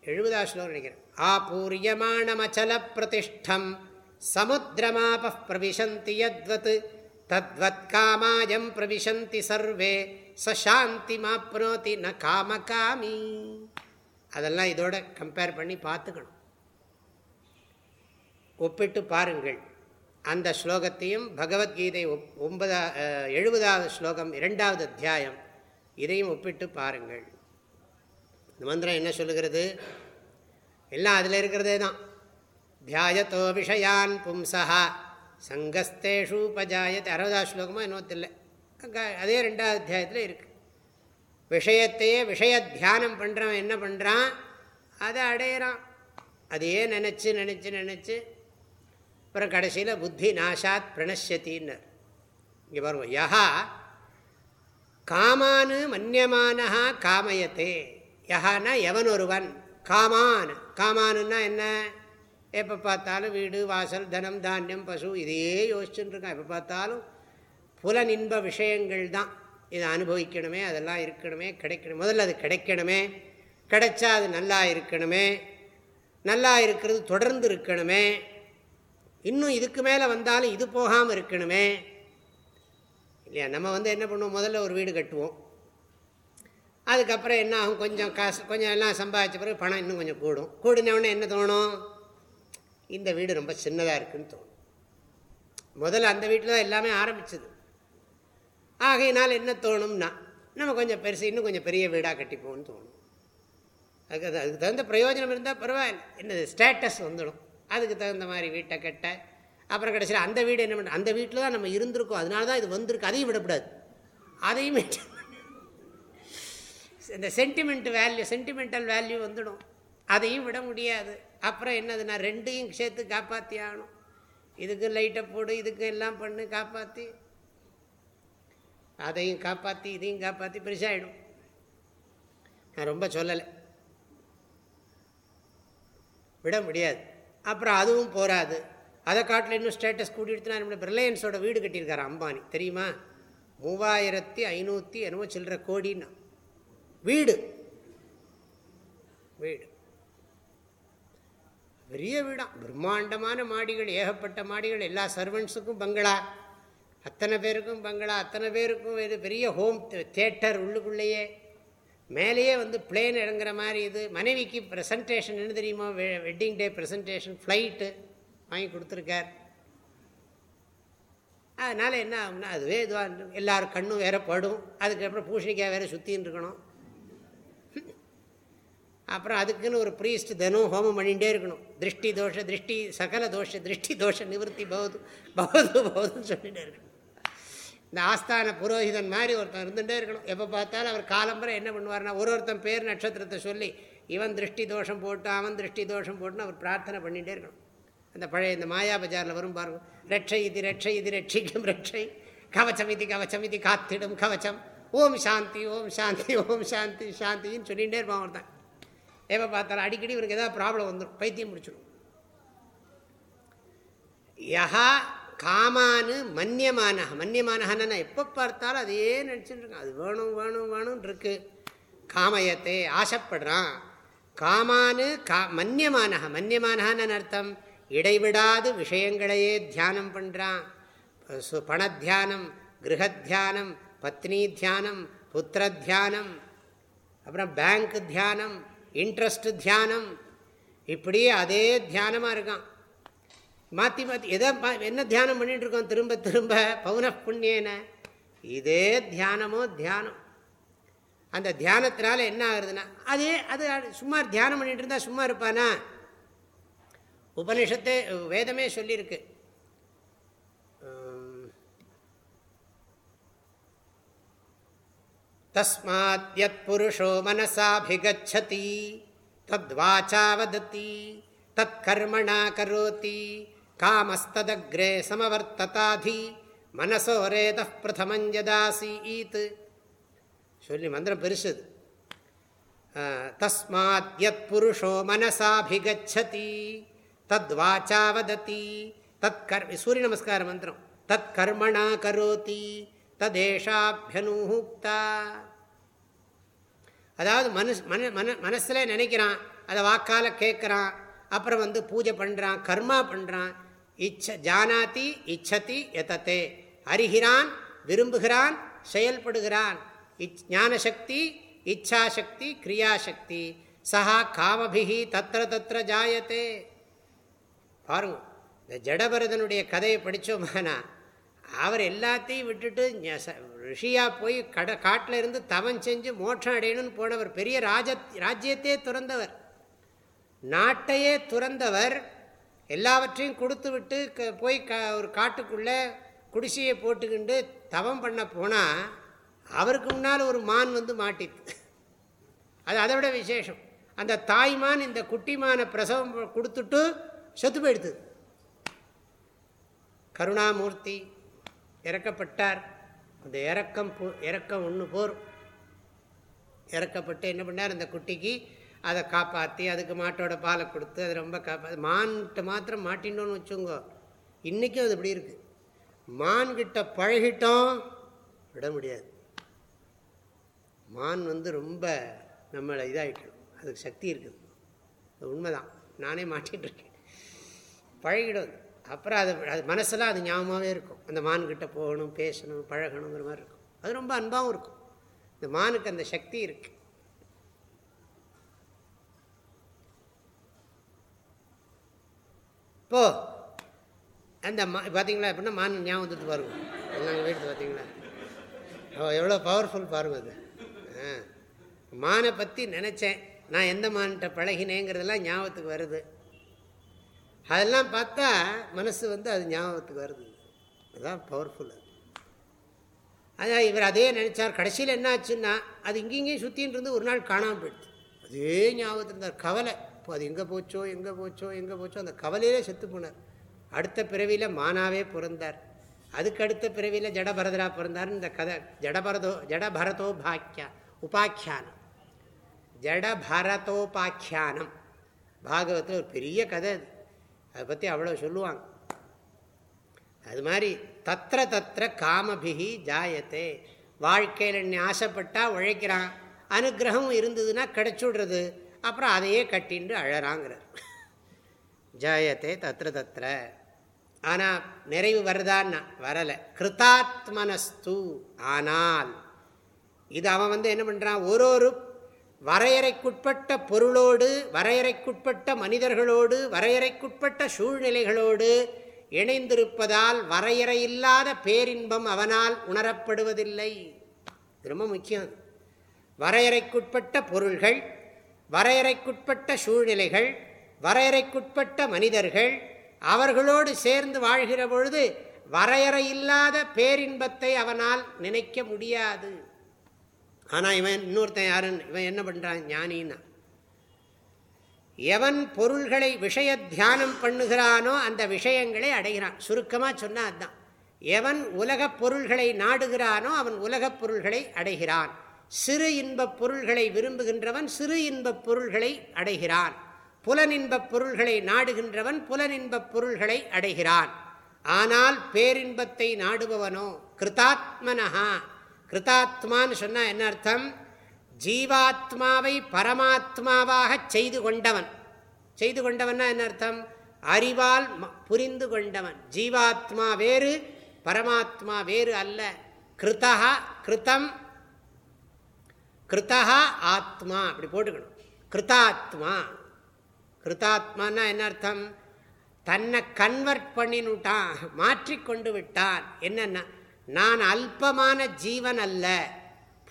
எழுபதாவது ஸ்லோகம் நினைக்கிறேன். ஆபூரியமாணமச்சல பிரதிஷ்டம் சமுத்திரமாப பிரவிசந்தி யத்வத் தத்வத் காமாயம் பிரவிசந்தி சர்வே சாந்தி மாப்னோதி ந காம காமி அதெல்லாம் இதோட கம்பேர் பண்ணி பார்த்துக்கணும். ஒப்பிட்டு பாருங்கள். அந்த ஸ்லோகத்தையும் பகவத்கீதை ஒன்பதா எழுபதாவது ஸ்லோகம் இரண்டாவது அத்தியாயம். இதையும் ஒப்பிட்டு பாருங்கள். இந்த மந்திரம் என்ன சொல்லுகிறது? எல்லாம் அதில் இருக்கிறதே தான். தியாயத்தோ விஷயான் பும்சா சங்கஸ்தேஷு உபஜாயத்தை அறுபதாவது ஸ்லோகமாக இன்னொத்தில்லை அதே ரெண்டாவது அத்தியாயத்தில் இருக்குது விஷயத்தையே விஷய தியானம் பண்ணுறவன் என்ன பண்ணுறான் அதை அடையிறான். அதையே நினச்சி நினச்சி நினச்சி அப்புறம் கடைசியில் புத்தி நாசாத் பிரணஷத்தின்னர் இங்கே பாருங்க யஹா காமானு மன்னியமானஹா காமயத்தே. யஹானா எவன் ஒருவன் காமான். காமானுன்னா என்ன? எப்போ பார்த்தாலும் வீடு வாசல் தனம் தானியம் பசு இதையே யோசிச்சுட்டு இருக்கான். எப்போ பார்த்தாலும் புலன் விஷயங்கள் தான். இதை அனுபவிக்கணுமே அதெல்லாம் இருக்கணுமே கிடைக்கணும். முதல்ல அது கிடைக்கணுமே. கிடைச்சா அது நல்லா இருக்கணுமே. நல்லா இருக்கிறது தொடர்ந்து இருக்கணுமே. இன்னும் இதுக்கு மேலே வந்தாலும் இது போகாமல் இருக்கணுமே. இல்லையா? நம்ம வந்து என்ன பண்ணுவோம்? முதல்ல ஒரு வீடு கட்டுவோம். அதுக்கப்புறம் என்ன ஆகும்? கொஞ்சம் காசு கொஞ்சம் எல்லாம் சம்பாதிச்ச பிறகு பணம் இன்னும் கொஞ்சம் கூடும். கூடினவுடனே என்ன தோணும்? இந்த வீடு ரொம்ப சின்னதாக இருக்குன்னு தோணும். முதல்ல அந்த வீட்டில் தான் எல்லாமே ஆரம்பிச்சது. ஆகையினால் என்ன தோணும்னா நம்ம கொஞ்சம் பெருசு இன்னும் கொஞ்சம் பெரிய வீடாக கட்டிப்போம்னு தோணும். அதுக்கு அதுக்கு தகுந்த பிரயோஜனம் இருந்தால் பரவாயில்ல. என்னது? ஸ்டேட்டஸ் வந்துடும். அதுக்கு தகுந்த மாதிரி வீட்டை கட்ட. அப்புறம் கடைசியில் அந்த வீடு என்ன பண்ண அந்த வீட்டில் தான் நம்ம இருந்திருக்கோம். அதனால தான் இது வந்திருக்கு. அதையும் விடக்கூடாது. அதையும் இந்த சென்டிமெண்ட் வேல்யூ சென்டிமெண்டல் வேல்யூ வந்துடும். அதையும் விட முடியாது. அப்புறம் என்னதுன்னா ரெண்டையும் சேர்த்து காப்பாற்றி ஆகணும். இதுக்கு லைட்டை போடு இதுக்கு எல்லாம் பண்ணு காப்பாற்றி அதையும் காப்பாற்றி இதையும் காப்பாற்றி பெருசாகிடும் நான் ரொம்ப சொல்லலை. விட முடியாது. அப்புறம் அதுவும் போராது அதை காட்டில் இன்னும் ஸ்டேட்டஸ் கூட்டிடுத்துனா நம்ம ரிலையன்ஸோட வீடு கட்டியிருக்காரு அம்பானி. தெரியுமா? மூவாயிரத்தி ஐநூற்றி என்னமோ சில்லற கோடின்னா. வீடு. வீடு. பெரிய வீடாம் பிரம்மாண்டமான மாடிகள் ஏகப்பட்ட மாடிகள் எல்லா சர்வன்ஸுக்கும் பங்களா. அத்தனை பேருக்கும் பங்களா அத்தனை பேருக்கும் இது பெரிய ஹோம் தேட்டர் உள்ளுக்குள்ளேயே. மேலேயே வந்து பிளேன் இறங்குற மாதிரி இது. மனைவிக்கு ப்ரெசன்டேஷன் என்ன தெரியுமா? வெட்டிங் டே ப்ரெசன்டேஷன் ஃப்ளைட்டு வாங்கி கொடுத்துருக்கார். அதனால் என்ன ஆகும்னா அதுவே இதுவாக எல்லோரும் கண்ணும் வேற படும். அதுக்கப்புறம் பூஷணிக்காய் வேறு சுற்றின்னு இருக்கணும். அப்புறம் அதுக்குன்னு ஒரு ப்ரீஸ்ட் தினம் ஹோமம் பண்ணிகிட்டே இருக்கணும். திருஷ்டி தோஷ திருஷ்டி சகல தோஷ திருஷ்டி தோஷ நிவர்த்தி பகுது பகுது பகுதுன்னு சொல்லிகிட்டே இருக்கணும். இந்த ஆஸ்தான புரோஹிதன் மாதிரி ஒருத்தன் இருந்துகிட்டே இருக்கணும். எப்போ பார்த்தாலும் அவர் காலம்பரை என்ன பண்ணுவார்னா ஒரு ஒருத்தன் பேர் நட்சத்திரத்தை சொல்லி இவன் திருஷ்டி தோஷம் போட்டு அவன் திருஷ்டி தோஷம் போட்டுன்னு அவர் பிரார்த்தனை பண்ணிகிட்டே இருக்கணும். அந்த பழைய இந்த மாயா பஜாரில் வரும் பாருங்க. ரெட்சை இது ரெட்சை இது ரெட்சிக்கும் ரெட்சை. கவச்சம் இது கவச்சம் இது காத்திடும் கவச்சம். ஓம் சாந்தி ஓம் சாந்தி ஓம் சாந்தி சாந்தின்னு சொல்லிகிட்டே இருப்பான் ஒருத்தன். எப்போ பார்த்தாலும் அடிக்கடி இவருக்கு எதாவது ப்ராப்ளம் வந்துடும் பைத்தியம் முடிச்சிடும் யஹா காமானு மன்னியமானக மன்யமானஹன்னா எப்போ பார்த்தாலும் அதையே நினச்சிட்டு இருக்கான். அது வேணும் வேணும் வேணும்னு இருக்கு. காமயத்தை ஆசைப்படுறான். காமானு கா மன்னியமானக மன்னியமானகன்னு அர்த்தம் இடைவிடாது விஷயங்களையே தியானம் பண்ணுறான் பணத்தியானம் கிரகத்தியானம் பத்னி தியானம் புத்திர தியானம் அப்புறம் பேங்க் தியானம் இன்ட்ரெஸ்ட் தியானம். இப்படியே அதே தியானமாக இருக்கான். மாற்றி மாற்றி எதை என்ன தியானம் பண்ணிட்டு இருக்கோம் திரும்ப. திரும்ப பௌன புண்ணியன இதே தியானமோ தியானம். அந்த தியானத்தினால என்ன ஆகுதுன்னா அதே அது சும்மா தியானம் பண்ணிட்டு இருந்தா சும்மா இருப்பானா? உபனிஷத்து வேதமே சொல்லியிருக்கு. தஸ்மாத் யத் புருஷோ மனசாபிகச்சதி தத்வாச்சா வதத்தி தத் கர்மணா கரோதி காமஸ்ததக்ரே சமவர்த்ததாதி மனசோரேத பிரதமஞ்சதாசீத் சொல்லி மந்திரம் பெருசுது தஸ்மாத் யத் புருஷோ மனசாபிகச்சதி தத் வாச்சா வததி தத் கர் சூரிய நமஸ்கார மந்திரம் தத் கர்மணா கரோதி ததேஷாபியனூக்தா அதாவது மனசு மன மன மனசில் நினைக்கிறான் அதை வாக்கால் கேட்குறான் அப்புறம் வந்து பூஜை பண்ணுறான் கர்மா பண்ணுறான் இச்ச ஜானாதி இச்சதி எதத்தே அறிகிறான் விரும்புகிறான் செயல்படுகிறான். இச் ஞானசக்தி இச்சாசக்தி கிரியாசக்தி. சஹா காமபிகி தத்திர தத்திர ஜாயத்தே பாருங்க இந்த ஜடபரதனுடைய கதையை படித்தோமானா அவர் எல்லாத்தையும் விட்டுட்டு ரிஷியாக போய் கட காட்டில் இருந்து தவம் செஞ்சு மோட்சம் அடையணும்னு போனவர் பெரிய ராஜ ராஜ்யத்தையே துறந்தவர். நாட்டையே துறந்தவர் எல்லாவற்றையும் கொடுத்து விட்டு க போய் க ஒரு காட்டுக்குள்ளே குடிசையை போட்டுக்கிண்டு தவம் பண்ண போனால் அவருக்கு முன்னால் ஒரு மான் வந்து மாட்டித்து அது அதை விட விசேஷம். அந்த தாய்மான் இந்த குட்டிமானை பிரசவம் கொடுத்துட்டு செத்து போயிடுது. கருணாமூர்த்தி இறக்கப்பட்டார். அந்த இறக்கம் இறக்கம் ஒன்று போர் இறக்கப்பட்டு என்ன பண்ணார்? அந்த குட்டிக்கு அதை காப்பாற்றி அதுக்கு மாட்டோட பாலை கொடுத்து அது ரொம்ப காப்பா மான்கிட்ட மாத்திரம் மாட்டினோன்னு வச்சுங்கோ இன்றைக்கும் அது இப்படி இருக்குது மான்கிட்ட பழகிட்டோம் விட முடியாது. மான் வந்து ரொம்ப நம்மளை இதாகிட்டோம் அதுக்கு சக்தி இருக்குது. அது உண்மைதான். நானே மாட்டிகிட்ருக்கேன் பழகிடும். அப்புறம் அது அது மனசெல்லாம் அது ஞாபகமாகவே இருக்கும். அந்த மான்கிட்ட போகணும் பேசணும் பழகணுங்கிற மாதிரி இருக்கும். அது ரொம்ப அன்பாகவும் இருக்கும். இந்த மானுக்கு அந்த சக்தி இருக்குது போ. அந்த மா பார்த்தீங்களா எப்படின்னா மான் ஞாபகம் வந்துட்டு பாருங்க. எல்லாம் வீட்டு பார்த்தீங்களா எவ்வளோ பவர்ஃபுல் பாருங்க அது. மானை பற்றி நினச்சேன். நான் எந்த மான்கிட்ட பழகினேங்கிறதெல்லாம் ஞாபகத்துக்கு வருது. அதெல்லாம் பார்த்தா மனசு வந்து அது ஞாபகத்துக்கு வருது. அதுதான் பவர்ஃபுல் அதான் இவர் அதே நினச்சார். கடைசியில் என்ன ஆச்சுன்னா அது இங்கேயும் சுற்றின்னு இருந்து ஒரு நாள் காணாமல் போயிடுச்சு. அதே ஞாபகத்தில் இருந்தார். கவலை. அப்போ அது எங்கே போச்சோ எங்கே போச்சோ எங்கே போச்சோ அந்த கவலையிலே செத்து போனார். அடுத்த பிறவியில் மானாவே பிறந்தார். அதுக்கு அடுத்த பிறவியில் ஜடபரதரா பிறந்தார்னு இந்த கதை ஜடபரதோ ஜடபரதோ பாக்கியா உபாக்கியானம் ஜடபரதோபாக்கியானம் பாகவத்தில் ஒரு பெரிய கதை அது. அதை பற்றி அவ்வளோ சொல்லுவாங்க. அது மாதிரி தத்திர தத்திர காமபிகி ஜாயத்தே. வாழ்க்கையில் நீ ஆசைப்பட்டால் உழைக்கிறான். அனுகிரகம் இருந்ததுன்னா கிடச்சுடுறது. அப்புறம் அதையே கட்டின்னு அழறாங்கிறார். ஜாயத்தே தத்திர தத்திர ஆனால் நிறைவு வருதான்னா வரலை. கிருத்தாத்மனஸ்து ஆனால் இது அவன் வந்து என்ன பண்ணுறான் ஒரு ஒரு வரையறைக்குட்பட்ட பொருளோடு வரையறைக்குட்பட்ட மனிதர்களோடு வரையறைக்குட்பட்ட சூழ்நிலைகளோடு இணைந்திருப்பதால் வரையறையில்லாத பேரின்பம் அவனால் உணரப்படுவதில்லை. ரொம்ப முக்கியம். வரையறைக்குட்பட்ட பொருள்கள் வரையறைக்குட்பட்ட சூழ்நிலைகள் வரையறைக்குட்பட்ட மனிதர்கள் அவர்களோடு சேர்ந்து வாழ்கிற பொழுது வரையறையில்லாத பேரின்பத்தை அவனால் நினைக்க முடியாது. ஆனால் இவன் இன்னொருத்தன் யாருன்னு இவன் என்ன பண்ணுறான் ஞானின்னா. எவன் பொருள்களை விஷய தியானம் பண்ணுகிறானோ அந்த விஷயங்களை அடைகிறான். சுருக்கமாக சொன்னால் அதுதான் எவன் உலகப் பொருள்களை நாடுகிறானோ அவன் உலகப் பொருள்களை அடைகிறான். சிறு இன்பப் பொருள்களை விரும்புகின்றவன் சிறு இன்பப் பொருள்களை அடைகிறான். புலனின்பப் பொருள்களை நாடுகின்றவன் புலனின்பப் பொருள்களை அடைகிறான். ஆனால் பேரின்பத்தை நாடுபவனோ? கிருதாத்மனஹா. கிருதாத்மான்னு சொன்னால் என்ன அர்த்தம்? ஜீவாத்மாவை பரமாத்மாவாக செய்து கொண்டவன். செய்து கொண்டவன்னா என்ன அர்த்தம்? அறிவால் புரிந்து கொண்டவன். ஜீவாத்மா வேறு பரமாத்மா வேறு அல்ல. கிருத்தா கிருத்தம் கிருத்தா ஆத்மா அப்படி போட்டுக்கணும். கிருத்தாத்மா. கிருத்தாத்மானா என்ன அர்த்தம்? தன்னை கன்வெர்ட் பண்ணினுட்டான் மாற்றிக்கொண்டு விட்டான். என்னென்ன நான் அல்பமான ஜீவன் அல்ல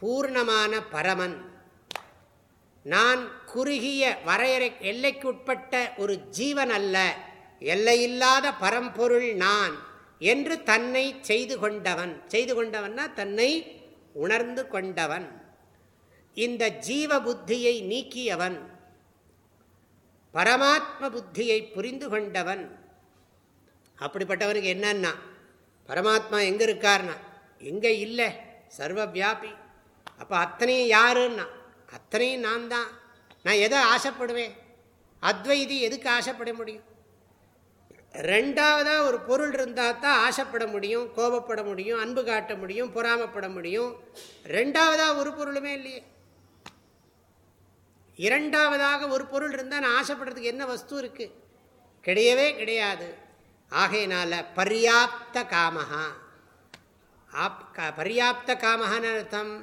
பூர்ணமான பரமன். நான் குறுகிய வரையறை எல்லைக்கு உட்பட்ட ஒரு ஜீவன் அல்ல எல்லையில்லாத பரம்பொருள் நான் என்று தன்னை செய்து கொண்டவன். செய்து கொண்டவன்னா தன்னை உணர்ந்து கொண்டவன். இந்த ஜீவ புத்தியை நீக்கியவன் பரமாத்ம புத்தியை புரிந்து கொண்டவன். அப்படிப்பட்டவனுக்கு என்னன்னா பரமாத்மா எங்கே இருக்கார்னா எங்கே இல்லை சர்வ வியாபி அப்போ அத்தனையும் யாருன்னா அத்தனையும் நான் தான் நான் எதை ஆசைப்படுவேன்? அத்வைதி எதுக்கு ஆசைப்பட முடியும்? ரெண்டாவதாக ஒரு பொருள் இருந்தால் தான் ஆசைப்பட முடியும் கோபப்பட முடியும் அன்பு காட்ட முடியும் பொறாமப்பட முடியும். ரெண்டாவதாக ஒரு பொருளுமே இல்லையே. இரண்டாவதாக ஒரு பொருள் இருந்தால் நான் ஆசைப்படுறதுக்கு என்ன வஸ்து இருக்குது கிடையவே கிடையாது. ஆகையினால பர்யாப்த காமஹா. ஆப் பர்யாப்த காமஹான்னு அர்த்தம்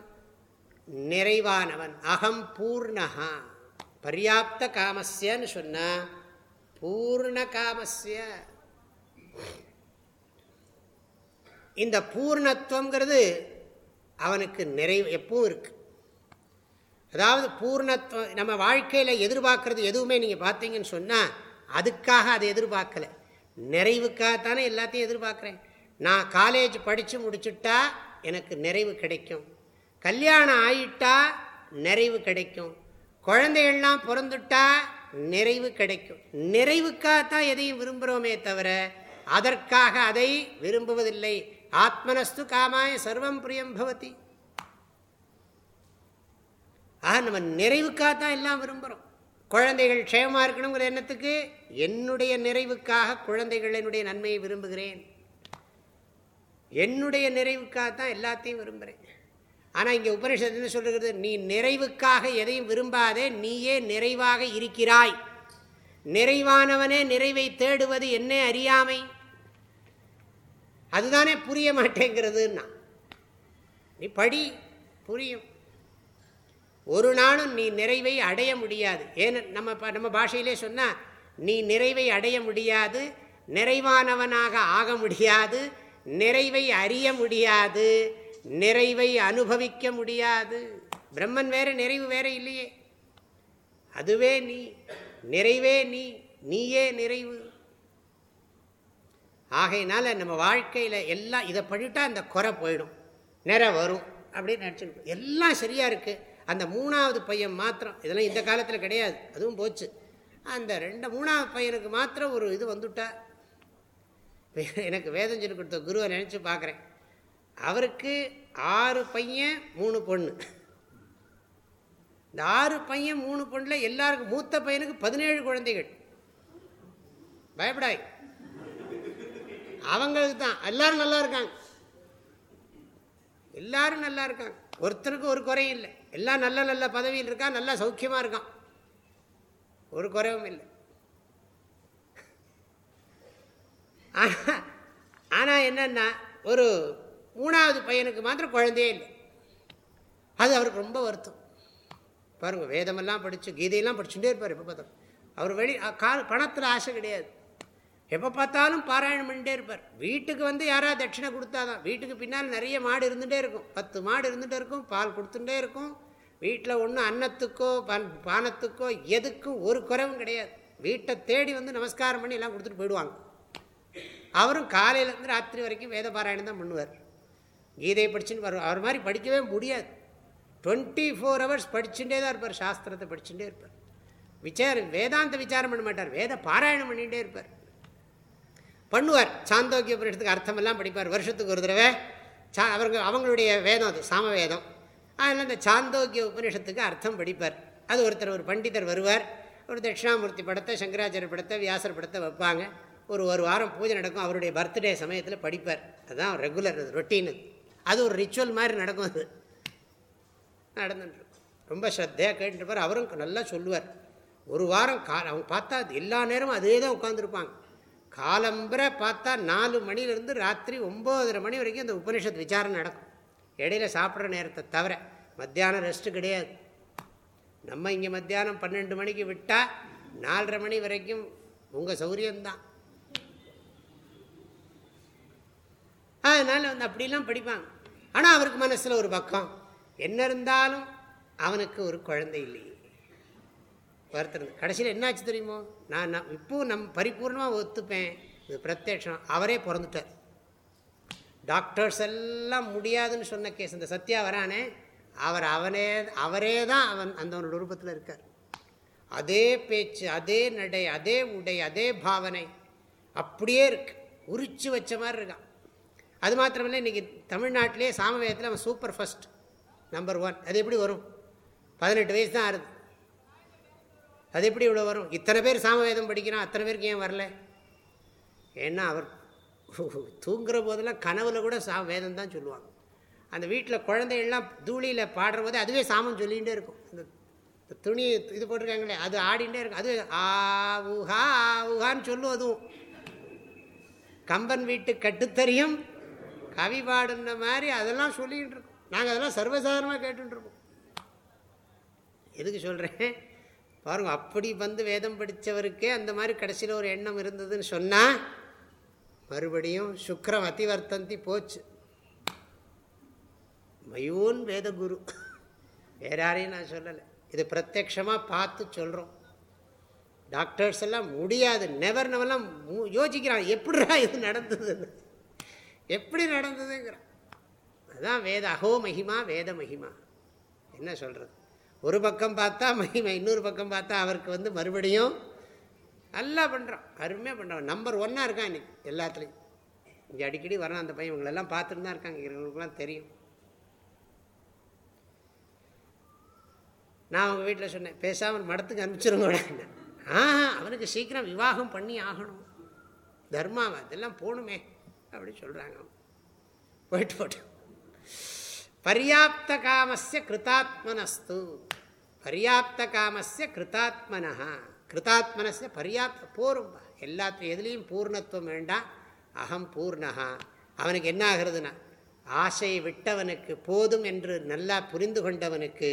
நிறைவானவன் அகம் பூர்ணகா பர்யாப்த காமஸ்யன்னு சொன்னால் பூர்ண காமஸ்ய. இந்த பூர்ணத்துவங்கிறது அவனுக்கு நிறைவு எப்பவும் இருக்குது அதாவது பூர்ணத்துவம் நம்ம வாழ்க்கையில் எதிர்பார்க்கறது எதுவுமே நீங்கள் பார்த்தீங்கன்னு சொன்னால் அதுக்காக அதை எதிர்பார்க்கல. நிறைவுக்காகத்தானே எல்லாத்தையும் எதிர்பார்க்குறேன். நான் காலேஜ் படித்து முடிச்சுட்டா எனக்கு நிறைவு கிடைக்கும். கல்யாணம் ஆயிட்டா நிறைவு கிடைக்கும். குழந்தைகள்லாம் பிறந்துட்டா நிறைவு கிடைக்கும். நிறைவுக்காகத்தான் எதையும் விரும்புகிறோமே தவிர அதற்காக அதை விரும்புவதில்லை. ஆத்மனஸ்து காமாய சர்வம் பிரியம் பவதி. ஆக நம்ம நிறைவுக்காக தான் எல்லாம் விரும்புகிறோம் குழந்தைகள் க்ஷேமாக இருக்கணுங்கிற எண்ணத்துக்கு என்னுடைய நிறைவுக்காக குழந்தைகளினுடைய நன்மையை விரும்புகிறேன். என்னுடைய நிறைவுக்காக தான் எல்லாத்தையும் விரும்புகிறேன் ஆனால் இங்கே உபனிஷத்து என்ன சொல்கிறது நீ நிறைவுக்காக எதையும் விரும்பாதே நீயே நிறைவாக இருக்கிறாய். நிறைவானவனே நிறைவை தேடுவது என்ன அறியாமை. அதுதானே புரிய மாட்டேங்கிறதுன்னா. நீ படி புரியும். ஒரு நாளும் நீ நிறைவை அடைய முடியாது. ஏன்னு நம்ம நம்ம பாஷையிலே சொன்னால் நீ நிறைவை அடைய முடியாது நிறைவானவனாக ஆக முடியாது நிறைவை அறிய முடியாது நிறைவை அனுபவிக்க முடியாது. பிரம்மன் வேறு நிறைவு வேற இல்லையே. அதுவே நீ நிறைவே நீ நீயே நிறைவு. ஆகையினால நம்ம வாழ்க்கையில் எல்லாம் இதை பண்ணிட்டா அந்த குறை போயிடும். நிறை வரும். அப்படின்னு நினச்சிருக்கோம். எல்லாம் சரியாக இருக்குது அந்த மூணாவது பையன் மாத்திரம். இதெல்லாம் இந்த காலத்தில் கிடையாது. அதுவும் போச்சு. அந்த ரெண்டு மூணாவது பையனுக்கு மாத்திரம் ஒரு இது வந்துட்டா. எனக்கு வேதம் சொல்லி கொடுத்த குருவை நினச்சி பார்க்குறேன். அவருக்கு ஆறு பையன் மூணு பொண்ணு. இந்த ஆறு பையன் மூணு பொண்ணில் எல்லாருக்கும் மூத்த பையனுக்கு பதினேழு குழந்தைகள். பயப்படாய். அவங்களுக்கு தான். எல்லாரும் நல்லா இருக்காங்க. எல்லாரும் நல்லா இருக்காங்க. ஒருத்தருக்கு ஒரு குறையும் இல்லை. எல்லாம் நல்ல நல்ல பதவியில் இருக்கான் நல்லா சௌக்கியமாக இருக்கான் ஒரு குறைவும் இல்லை. ஆனால் என்னென்னா ஒரு மூணாவது பையனுக்கு மாத்திரம் குழந்தையே இல்லை. அது அவருக்கு ரொம்ப வருத்தம். பாருங்கள் வேதமெல்லாம் படித்து கீதையெல்லாம் படிச்சுட்டே இருப்பார் எப்போ பார்த்தோம் அவர் வெளி கால பணத்தில் ஆசை கிடையாது. எப்போ பார்த்தாலும் பாராயணம் பண்ணிட்டே இருப்பார். வீட்டுக்கு வந்து யாராவது தட்சிணை கொடுத்தாதான். வீட்டுக்கு பின்னால் நிறைய மாடு இருந்துகிட்டே இருக்கும். பத்து மாடு இருந்துகிட்டே இருக்கும். பால் கொடுத்துட்டே இருக்கும். வீட்டில் ஒன்றும் அன்னத்துக்கோ பன் பானத்துக்கோ எதுக்கும் ஒரு குறைவும் கிடையாது. வீட்டை தேடி வந்து நமஸ்காரம் பண்ணி எல்லாம் கொடுத்துட்டு போயிடுவாங்க. அவரும் காலையிலேருந்து ராத்திரி வரைக்கும் வேத பாராயணம் தான் பண்ணுவார். கீதையை படிச்சுன்னு வருவார் அவர் மாதிரி படிக்கவே முடியாது. டுவெண்ட்டி ஃபோர் ஹவர்ஸ் படிச்சுட்டே தான் இருப்பார். சாஸ்திரத்தை படிச்சுட்டே இருப்பார். விசாரம் வேதாந்த விசாரம் பண்ண மாட்டார். வேத பாராயணம் பண்ணிகிட்டே இருப்பார். பண்ணுவார். சாந்தோக்கிய புருஷத்துக்கு அர்த்தமெல்லாம் படிப்பார். வருஷத்துக்கு ஒரு தடவை. சா அவங்க அவங்களுடைய வேதம் அது சாம வேதம் அதில் அந்த சாந்தோக்கிய உபநிஷத்துக்கு அர்த்தம் படிப்பார். அது ஒருத்தர் ஒரு பண்டிதர் வருவார். ஒரு தட்சிணாமூர்த்தி படத்தை சங்கராச்சாரிய படத்தை வியாசர் படத்தை வைப்பாங்க. ஒரு ஒரு வாரம் பூஜை நடக்கும். அவருடைய பர்த்டே சமயத்தில் படிப்பார். அதுதான் ரெகுலர் அது ரொட்டீனு அது. ஒரு ரிச்சுவல் மாதிரி நடக்கும் அது. நடந்துட்டு ரொம்ப ஸ்ரத்தையாக கேட்டுருப்பார் அவரும் நல்லா சொல்லுவார். ஒரு வாரம் கா அவங்க பார்த்தா எல்லா நேரமும் அதே தான் உட்காந்துருப்பாங்க காலம்பரை பார்த்தா நாலு மணிலேருந்து ராத்திரி ஒம்போதரை மணி வரைக்கும் அந்த உபனிஷத் விசாரம் நடக்கும். இடையில சாப்பிட்ற நேரத்தை தவிர மத்தியானம் ரெஸ்ட்டு கிடையாது. நம்ம இங்கே மத்தியானம் பன்னெண்டு மணிக்கு விட்டால் நாலரை மணி வரைக்கும் உங்கள் சௌரியம்தான். அதனால் வந்து அப்படிலாம் படிப்பாங்க. ஆனால் அவருக்கு மனசில் ஒரு பக்கம். என்ன இருந்தாலும் அவனுக்கு ஒரு குழந்தை இல்லையே. ஒருத்தர் கடைசியில் என்னாச்சு தெரியுமோ? நான் நான் இப்போவும் நம் பரிபூர்ணமாக ஒத்துப்பேன். இது பிரத்யட்சம் அவரே பிறந்துட்டார். டாக்டர்ஸ் எல்லாம் முடியாதுன்னு சொன்ன கேஸ் இந்த சத்யா வரானே அவர் அவனே அவரே தான் அவன் அந்தவனோட ரூபத்தில் இருக்கார். அதே பேச்சு அதே நடை அதே உடை அதே பாவனை அப்படியே இருக்கு. உரிச்சு வச்ச மாதிரி இருக்கான். அது மாத்திரமில்லை இன்றைக்கி தமிழ்நாட்டிலே சாமவேதத்தில் அவன் சூப்பர் ஃபஸ்ட் நம்பர் ஒன் அது எப்படி வரும்? பதினெட்டு வயசு தான் ஆறுது. அது எப்படி இவ்வளோ வரும்? இத்தனை பேர் சாமவேதம் படிக்கிறான் அத்தனை பேருக்கு ஏன் வரல? ஏன்னா அவர் தூங்குற போதெல்லாம் கனவுல கூட சா வேதம் தான் சொல்லுவாங்க. அந்த வீட்டில் குழந்தைகள்லாம் தூளியில் பாடுற போது அதுவே சாமம் சொல்லிகிட்டே இருக்கும். அந்த துணி இது போட்டிருக்காங்களே அது ஆடிகிட்டே இருக்கும். அது ஆ ஊஹா உஹான்னு சொல்லும் அதுவும் கம்பன் வீட்டு கட்டுத்தறியும் கவி பாடுன மாதிரி அதெல்லாம் சொல்லிகிட்டு இருக்கோம். நாங்கள் அதெல்லாம் சர்வசாதாரணமாக கேட்டுருக்கோம் எதுக்கு சொல்கிறேன் பாருங்க அப்படி வந்து வேதம் படித்தவருக்கே அந்த மாதிரி கடைசியில் ஒரு எண்ணம் இருந்ததுன்னு சொன்னால் மறுபடியும் சுக்கரம் அதிவர்த்தந்தி போச்சு. மயூன் வேதகுரு. வேற யாரையும் நான் சொல்லலை. இது பிரத்யக்ஷமாக பார்த்து சொல்கிறோம் டாக்டர்ஸ் எல்லாம் முடியாது. நெவர் நெவெல்லாம் யோசிக்கிறான் எப்படிடா இது நடந்ததுன்னு. எப்படி நடந்ததுங்கிறான். அதுதான் வேத அகோ மகிமா வேத மகிமா என்ன சொல்கிறது ஒரு பக்கம் பார்த்தா மகிமை இன்னொரு பக்கம் பார்த்தா அவருக்கு வந்து மறுபடியும் நல்லா பண்ணுறான் அருமையாக பண்ணுறான் நம்பர் ஒன்னாக இருக்கான் இன்றைக்கி எல்லாத்துலேயும். இங்கே அடிக்கடி வரான் அந்த பையன். இவங்களெல்லாம் பார்த்துட்டு தான் இருக்காங்க. இவங்களுக்குலாம் தெரியும். நான் அவங்க வீட்டில் சொன்னேன் பேசாமல் மடத்துக்கு அனுப்பிச்சிருங்க ஆ அவனுக்கு சீக்கிரம் விவாகம் பண்ணி ஆகணும். தர்மாவை அதெல்லாம் போகணுமே அப்படி சொல்கிறாங்க போயிட்டு போட்டேன் பர்யாப்த காமஸ்ய கிருத்தாத்மனஸ்து பர்யாப்த காமஸ்ய கிருத்தாத்மனா கிருத்தாத்மனஸ்ய பர்யாப்த போரும். எல்லாத்தையும் எதுலேயும் பூர்ணத்துவம் வேண்டாம் அகம் பூர்ணகா அவனுக்கு என்ன ஆகிறதுனா ஆசையை விட்டவனுக்கு போதும் என்று நல்லா புரிந்து கொண்டவனுக்கு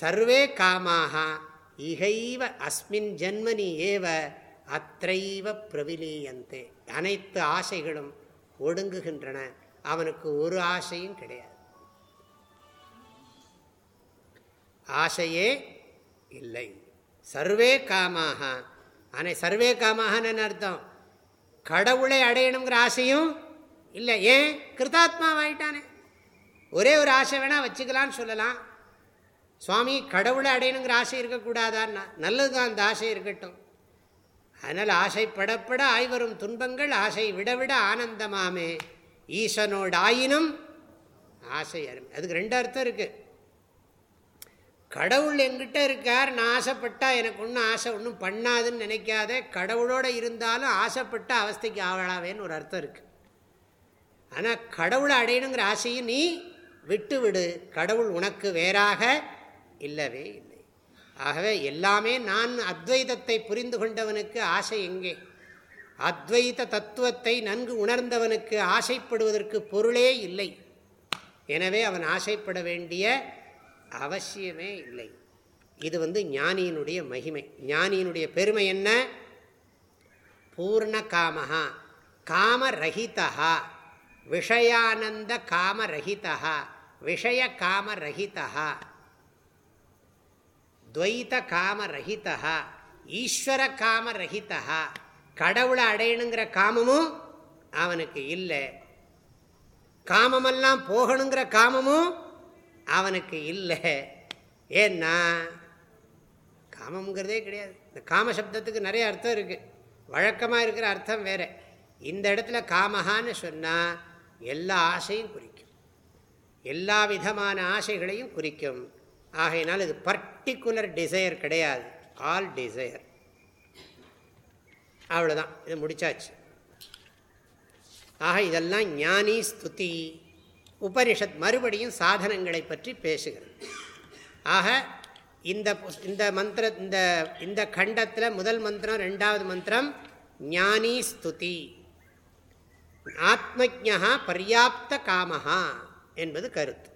சர்வே காமாக இகைவ அஸ்மின் ஜென்மனி ஏவ அத்தைவ பிரவிலீயந்தே. அனைத்து ஆசைகளும் ஒடுங்குகின்றன. அவனுக்கு ஒரு ஆசையும் கிடையாது. ஆசையே இல்லை. சர்வே காமாக அனை சர்வே காமாகன்னு அர்த்தம்? கடவுளை அடையணுங்கிற ஆசையும் இல்லை. ஏன்? கிருதாத்மாவாயிட்டானே. ஒரே ஒரு ஆசை வேணால் வச்சுக்கலான்னு சொல்லலாம். சுவாமி கடவுளை அடையணுங்கிற ஆசை இருக்கக்கூடாதான்னா? நல்லது தான் அந்த ஆசை இருக்கட்டும். அதனால் ஆசைப்படப்பட ஆய்வரும் துன்பங்கள் ஆசை விடவிட ஆனந்தமாமே. ஈசனோடு ஆயினும் ஆசை அருமை. அதுக்கு ரெண்டு அர்த்தம் இருக்குது கடவுள் எங்கிட்ட இருக்கார் நான் ஆசைப்பட்டா எனக்கு ஒன்றும் ஆசை ஒன்றும் பண்ணாதுன்னு நினைக்காத. கடவுளோடு இருந்தாலும் ஆசைப்பட்ட அவஸ்தைக்கு ஆகலாவேன்னு ஒரு அர்த்தம் இருக்குது ஆனால் கடவுளை அடையணுங்கிற ஆசையும் நீ விட்டு விடு கடவுள் உனக்கு வேறாக இல்லவே இல்லை. ஆகவே எல்லாமே நான் அத்வைதத்தை புரிந்து கொண்டவனுக்கு ஆசை எங்கே? அத்வைத தத்துவத்தை நன்கு உணர்ந்தவனுக்கு ஆசைப்படுவதற்கு பொருளே இல்லை. எனவே அவன் ஆசைப்பட வேண்டிய அவசியமே இல்லை. இது வந்து ஞானியினுடைய மகிமை. ஞானியினுடைய பெருமை என்ன? பூர்ண காமஹா காமரகிதா விஷயானந்த காமரகிதா விஷய காமரகிதா துவைத காமரகிதா ஈஸ்வர காமரகிதா கடவுளை அடையணுங்கிற காமமும் அவனுக்கு இல்லை. காமமெல்லாம் போகணுங்கிற காமமும் அவனுக்கு இல்லை. ஏன்னா காமங்கிறதே கிடையாது. இந்த காம சப்தத்துக்கு நிறைய அர்த்தம் இருக்குது வழக்கமாக இருக்கிற அர்த்தம் வேறு. இந்த இடத்துல காமஹான்னு சொன்னால் எல்லா ஆசையும் குறிக்கும். எல்லா விதமான ஆசைகளையும் குறிக்கும். ஆகையினால் இது பர்டிகுலர் டிசையர் கிடையாது. ஆல் டிசையர் அவ்வளோதான் இது முடிச்சாச்சு. ஆக இதெல்லாம் ஞானி ஸ்துதி. உபனிஷத் மறுபடியும் சாதனங்களை பற்றி பேசுகிறது. ஆக இந்த இந்த மந்திர இந்த இந்த கண்டத்தில் முதல் மந்திரம் ரெண்டாவது மந்திரம் ஞானி ஸ்துதி. ஆத்மஜா பர்யாப்த காமஹா என்பது கருத்து.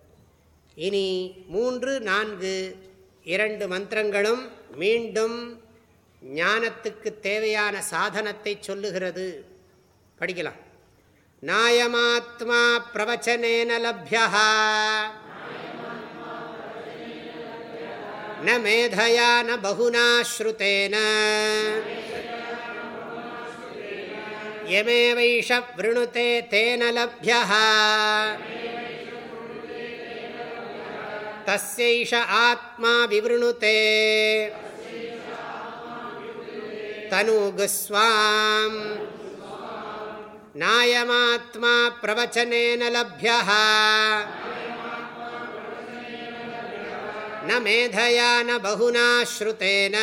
இனி மூன்று நான்கு இரண்டு மந்திரங்களும் மீண்டும் ஞானத்துக்கு தேவையான சாதனத்தை சொல்லுகிறது. படிக்கலாம். नायमात्मा प्रवचनेन लभ्यः। न मेधया न बहुना श्रुतेन। यमेवैष वृणुते तेन लभ्यः। तस्यैष आत्मा विवृणुते। நாயமாத்மா பிரவச்சனேன லப்யா न मेधया न बहुना श्रुतेन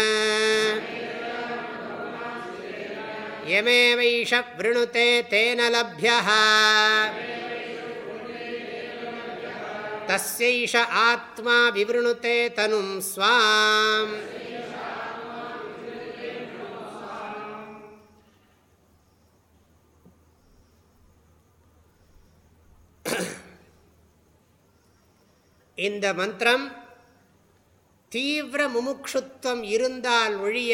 यमेवैष वृणुते तेन लभ्यः तस्यैष आत्मा विवृणुते तनुं स्वाम् இந்த மந்திரம் தீவிர முமுட்சுத்துவம் இருந்தால் ஒழிய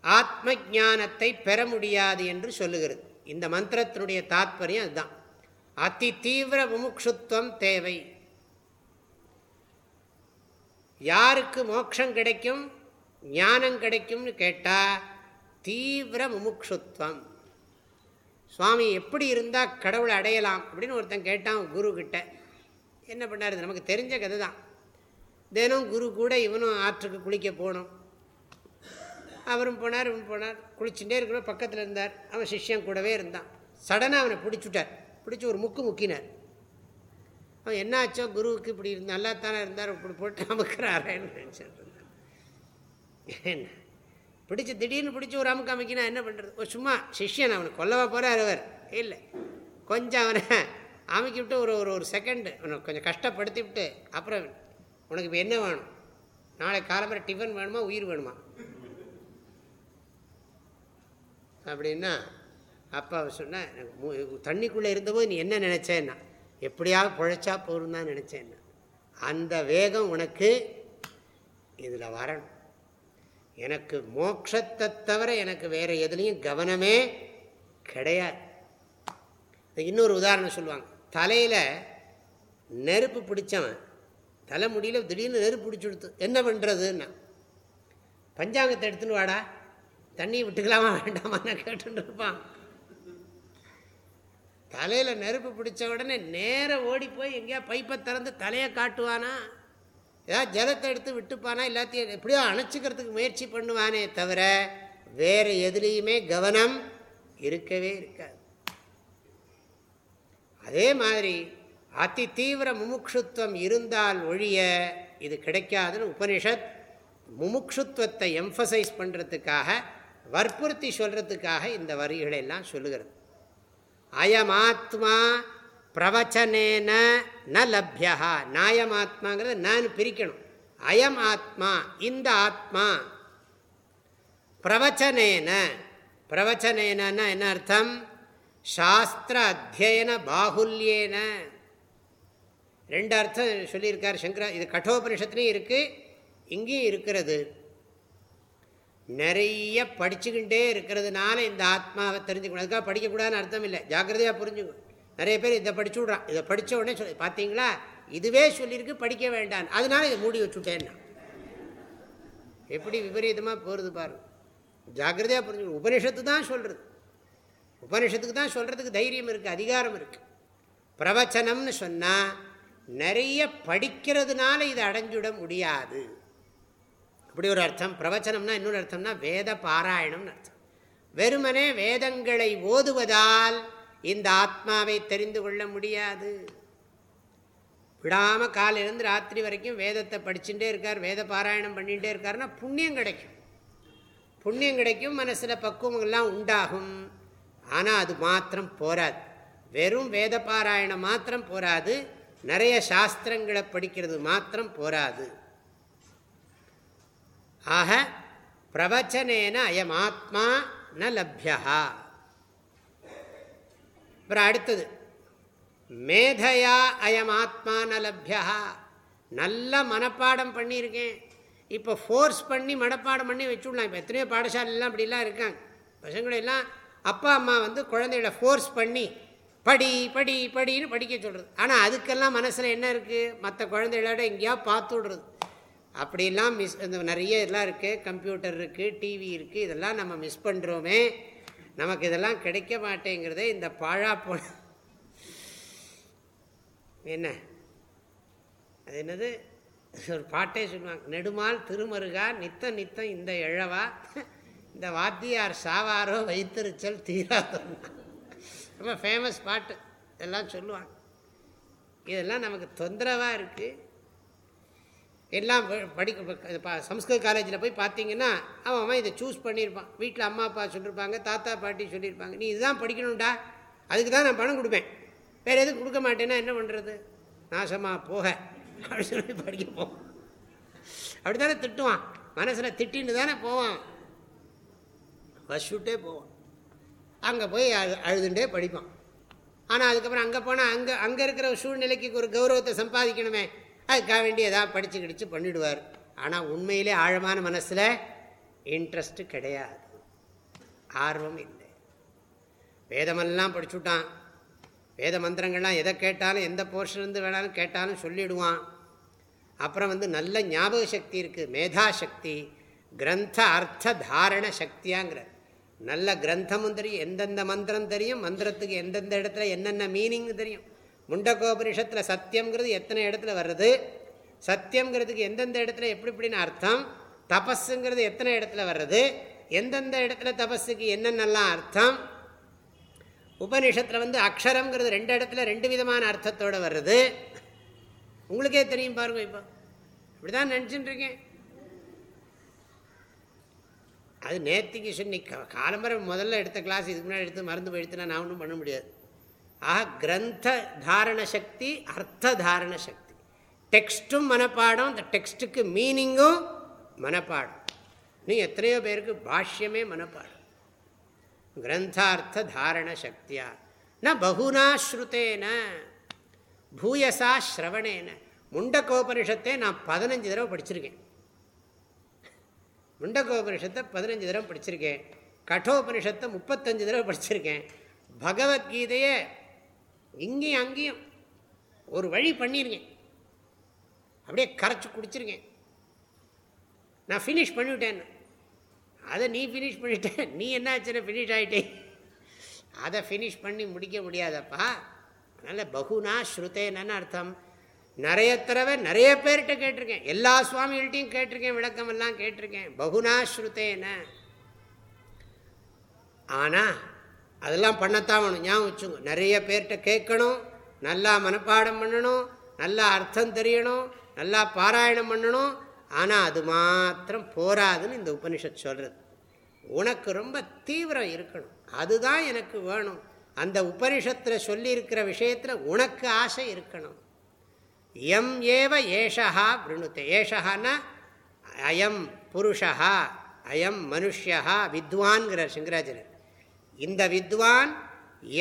ஆத்ம ஜானத்தை பெற முடியாது என்று சொல்லுகிறது. இந்த மந்திரத்தினுடைய தாத்பரியம் அதுதான். அதி தீவிர முமுட்சுத்துவம் தேவை. யாருக்கு மோட்சம் கிடைக்கும்? ஞானம் கிடைக்கும்னு கேட்டால் தீவிர முமுட்சுத்துவம் சுவாமி எப்படி இருந்தால் கடவுளை அடையலாம் அப்படின்னு ஒருத்தன் கேட்டான் குரு என்ன பண்ணார்? நமக்கு தெரிஞ்ச கதை தான் தினம் குரு கூட இவனும் ஆற்றுக்கு குளிக்க போகணும் அவரும் போனார் இவன் போனார். குளிச்சுட்டே இருக்கிற பக்கத்தில் இருந்தார். அவன் சிஷ்யன் கூடவே இருந்தான். சடனாக அவனை பிடிச்சுட்டார். பிடிச்சி ஒரு முக்கு முக்கினார். அவன் என்ன ஆச்சோ குருவுக்கு இப்படி நல்லா தானே இருந்தார். இப்படி போட்டு அமுக்கிறாரேன்னு நினச்சிட்டு இருந்தான். என்ன? பிடிச்சி திடீர்னு பிடிச்சி ஒரு அமுக்கு அமைக்கினா என்ன பண்ணுறது சும்மா சிஷ்யன் அவனை கொல்லவா போகிறார் அவர். இல்லை. கொஞ்சம் அவனை அமைக்கி விட்டு ஒரு ஒரு ஒரு செகண்டு அவனை கொஞ்சம் கஷ்டப்படுத்தி விட்டு அப்புறம் உனக்கு இப்போ என்ன வேணும்? நாளை காலம்பரை டிஃபன் வேணுமா உயிர் வேணுமா? அப்படின்னா அப்பா சொன்ன தண்ணிக்குள்ளே இருந்தபோது நீ என்ன நினச்சேன்னா எப்படியாவது பொழைச்சா போகும் தான் நினச்சேன்னா அந்த வேகம் உனக்கு இதில் வரணும். எனக்கு மோட்சத்தை தவிர எனக்கு வேறு எதுலேயும் கவனமே கிடையாது. இன்னொரு உதாரணம் சொல்லுவாங்க. தலையில் நெருப்பு பிடிச்சவன். தலை முடியல திடீர்னு நெருப்பு பிடிச்சி கொடுத்து என்ன பண்ணுறதுன்னா பஞ்சாங்கத்தை எடுத்துன்னு வாடா. தண்ணி விட்டுக்கலாமா வேண்டாமான்னு கேட்டுன்னு இருப்பான். தலையில் நெருப்பு பிடிச்ச உடனே நேராக ஓடி போய் எங்கேயா பைப்பை திறந்து தலையை காட்டுவானா? ஏதாவது ஜலத்தை எடுத்து விட்டுப்பானா? எல்லாத்தையும் எப்படியோ அணைச்சிக்கிறதுக்கு முயற்சி பண்ணுவானே தவிர வேறு எதுலேயுமே கவனம் இருக்கவே இருக்காது. அதே மாதிரி அதி தீவிர முமுட்சுத்துவம் இருந்தால் ஒழிய இது கிடைக்காதுன்னு உபனிஷத் முமுட்சுத்துவத்தை எம்ஃபசைஸ் பண்ணுறதுக்காக வற்புறுத்தி சொல்கிறதுக்காக இந்த வரிகளை எல்லாம் சொல்லுகிறது. அயமாத்மா பிரவச்சனேன ந லப்யா. நாயமாத்மாங்கிறத நான் பிரிக்கணும். அயம் ஆத்மா இந்த ஆத்மா பிரவச்சனேன. பிரவச்சனேனா என்ன அர்த்தம்? சாஸ்திர அத்தியன பாகுல்யேன. ரெண்டு அர்த்தம் சொல்லியிருக்கார் சங்கரா. இது கட்டோபனிஷத்துலேயும் இருக்குது இங்கேயும் இருக்கிறது. நிறைய படிச்சுக்கிட்டே இருக்கிறதுனால இந்த ஆத்மாவை தெரிஞ்சுக்கணும். அதுக்காக படிக்கக்கூடாதுன்னு அர்த்தம் இல்லை. ஜாக்கிரதையாக புரிஞ்சுக்கணும். நிறைய பேர் இதை படிச்சு விட்றான். இதை படித்த உடனே சொல்லி பார்த்தீங்களா? இதுவே சொல்லியிருக்கு படிக்க வேண்டாம் அதனால இதை மூடி வச்சுட்டேன்னா. எப்படி விபரீதமாக போகிறது பாருங்கள் ஜாக்கிரதையாக புரிஞ்சுக்கணும். உபனிஷத்து தான் சொல்கிறது உபனிஷத்துக்கு தான் சொல்கிறதுக்கு தைரியம் இருக்குது அதிகாரம் இருக்குது பிரவச்சனம்னு சொன்னால் நிறைய படிக்கிறதுனால இதை அடைஞ்சுட முடியாது. அப்படி ஒரு அர்த்தம். பிரவச்சனம்னா இன்னொரு அர்த்தம்னா வேத பாராயணம்னு அர்த்தம். வெறுமனே வேதங்களை ஓதுவதால் இந்த ஆத்மாவை தெரிந்து கொள்ள முடியாது. விடாமல் காலையிலேருந்து ராத்திரி வரைக்கும் வேதத்தை படிச்சுட்டே இருக்கார் வேத பாராயணம் பண்ணிகிட்டே இருக்காருன்னா புண்ணியம் கிடைக்கும். புண்ணியம் கிடைக்கும் மனசில் பக்குவங்கள்லாம் உண்டாகும். ஆனால் அது மாத்திரம் போராது வெறும் வேத பாராயணம் மாத்திரம் போராது நிறைய சாஸ்திரங்களை படிக்கிறது மாத்திரம் போராது ஆக பிரவச்சனேன அயம் ஆத்மா ந லப்யா. அப்புறம் அடுத்தது. மேதையா அயம் ஆத்மா ந லப்யா. நல்ல மனப்பாடம் பண்ணியிருக்கேன். இப்போ ஃபோர்ஸ் பண்ணி மனப்பாடம் பண்ணி வச்சுடலாம். இப்போ எத்தனையோ பாடசாலைலாம் அப்படிலாம் இருக்காங்க. பசங்களெல்லாம் அப்பா அம்மா வந்து குழந்தைகளை ஃபோர்ஸ் பண்ணி படி படி படின்னு படிக்க சொல்கிறது ஆனால் அதுக்கெல்லாம் மனசில் என்ன இருக்குது மற்ற குழந்தைகளோட எங்கேயா பார்த்து விடுறது. அப்படிலாம் மிஸ் இந்த நிறைய இதெல்லாம் இருக்குது கம்ப்யூட்டர் இருக்குது டிவி இருக்குது இதெல்லாம் நம்ம மிஸ் பண்ணுறோமே நமக்கு இதெல்லாம் கிடைக்க மாட்டேங்கிறதே இந்த பாழா போன என்ன? அது என்னது? ஒரு பாட்டே சொல்லுவாங்க. நெடுமால் திருமருகா நித்தம் நித்தம் இந்த எழவா. இந்த வாத்தியார் சாவாரோ வைத்திருச்சல் தீராதோ ரொம்ப ஃபேமஸ் பாட்டு. இதெல்லாம் சொல்லுவாங்க. இதெல்லாம் நமக்கு தொந்தரவாக இருக்குது எல்லாம் படிக்க சம்ஸ்கிருத காலேஜில் போய் பார்த்தீங்கன்னா அவன் அவன் இதை சூஸ் பண்ணியிருப்பான். வீட்டில் அம்மா அப்பா சொல்லியிருப்பாங்க தாத்தா பாட்டி சொல்லியிருப்பாங்க. நீ இதுதான் படிக்கணும்டா. அதுக்கு தான் நான் பணம் கொடுப்பேன். வேறு எதுவும் கொடுக்க மாட்டேன்னா என்ன பண்ணுறது நாசமாக போக. அப்படின்னு சொல்லி படிக்க போவோம் அப்படி தானே திட்டுவான். மனசில் திட்டின்னு தானே போவான். வசுட்டே போவான். அங்கே போய் அழு அழுதுண்டே படிப்பான். ஆனால் அதுக்கப்புறம் அங்கே போனால் அங்கே அங்கே இருக்கிற சூழ்நிலைக்கு ஒரு கௌரவத்தை சம்பாதிக்கணுமே. அதுக்காக வேண்டி எதாவது படித்து கிடிச்சு பண்ணிவிடுவார் ஆனால் உண்மையிலே ஆழமான மனசில் இன்ட்ரெஸ்ட்டு கிடையாது. ஆர்வம் இல்லை. வேதமெல்லாம் படிச்சுட்டான். வேத மந்திரங்கள்லாம் எதை கேட்டாலும் எந்த போர்ஷன்லேருந்து வேணாலும் கேட்டாலும் சொல்லிவிடுவான் அப்புறம் வந்து நல்ல ஞாபக சக்தி இருக்குது மேதா சக்தி கிரந்த அர்த்த தாரண சக்தியாங்கிறது நல்ல கிரந்தமும் தெரியும். எந்தெந்த மந்திரம் தெரியும்? மந்திரத்துக்கு எந்தெந்த இடத்துல என்னென்ன மீனிங் தெரியும். முண்டகோபனிஷத்தில் சத்தியங்கிறது எத்தனை இடத்துல வருது? சத்தியங்கிறதுக்கு எந்தெந்த இடத்துல எப்படி எப்படின்னு அர்த்தம்? தபஸுங்கிறது எத்தனை இடத்துல வர்றது எந்தெந்த இடத்துல தபஸுக்கு என்னென்னலாம் அர்த்தம்? உபனிஷத்தில் வந்து அக்ஷரங்கிறது ரெண்டு இடத்துல ரெண்டு விதமான அர்த்தத்தோடு வர்றது உங்களுக்கே தெரியும் பாருங்கள் இப்போ. இப்படி தான் நினச்சிட்டுருக்கேன் அது நேர்த்திக்கு சொன்னி காலம்பரம் முதல்ல எடுத்த கிளாஸ் இதுக்கு முன்னாடி எடுத்து மருந்து போயிடுத்துனா நான் ஒன்றும் பண்ண முடியாது. ஆக கிரந்த தாரண சக்தி அர்த்த தாரண சக்தி. டெக்ஸ்ட்டும் மனப்பாடம் அந்த டெக்ஸ்ட்டுக்கு மீனிங்கும் மனப்பாடம். நீ எத்தனையோ பேருக்கு பாஷ்யமே மனப்பாடம். கிரந்தார்த்த தாரண சக்தியா? ந பகுனா ஸ்ருத்தேன பூயசா ஸ்ரவணேன. முண்டகோபனிஷத்தை நான் பதினஞ்சு தடவை படிச்சிருக்கேன். முண்டகோபனிஷத்தை பதினஞ்சு தடவை படிச்சிருக்கேன். கட்டோபனிஷத்தை முப்பத்தஞ்சு தடவை படிச்சிருக்கேன். பகவத்கீதையை இங்கேயும் அங்கேயும் ஒரு வழி பண்ணியிருக்கேன். அப்படியே கரைச்சி குடிச்சிருக்கேன். நான் ஃபினிஷ் பண்ணிவிட்டேன். அதை நீ ஃபினிஷ் பண்ணிட்ட. நீ என்னாச்சுன்னா ஃபினிஷ் ஆகிட்டே அதை ஃபினிஷ் பண்ணி முடிக்க முடியாதப்பா. அதனால் பகுனா ஸ்ருத்தேன்னு அர்த்தம். நிறைய தடவை நிறைய பேர்கிட்ட கேட்டிருக்கேன். எல்லா சுவாமிகள்ட்டையும் கேட்டிருக்கேன் விளக்கம் எல்லாம் கேட்டிருக்கேன். பகுனா ஸ்ருத்தேன ஆனால் அதெல்லாம் பண்ணத்தான் வேணும். ஞாபகம் வச்சுங்க நிறைய பேர்கிட்ட கேட்கணும் நல்லா மனப்பாடம் பண்ணணும் நல்லா அர்த்தம் தெரியணும் நல்லா பாராயணம் பண்ணணும். ஆனால் அது மாத்திரம் போராதுன்னு இந்த உபனிஷத் சொல்கிறது உனக்கு ரொம்ப தீவிரம் இருக்கணும். அதுதான் எனக்கு வேணும். அந்த உபனிஷத்தில் சொல்லியிருக்கிற விஷயத்தில் உனக்கு ஆசை இருக்கணும். எம் ஏவ ஏஷா விருணுத்தே ஏஷான்னா அயம் புருஷா அயம் மனுஷியா வித்வான்கிற சங்கராச்சாரியர். இந்த வித்வான்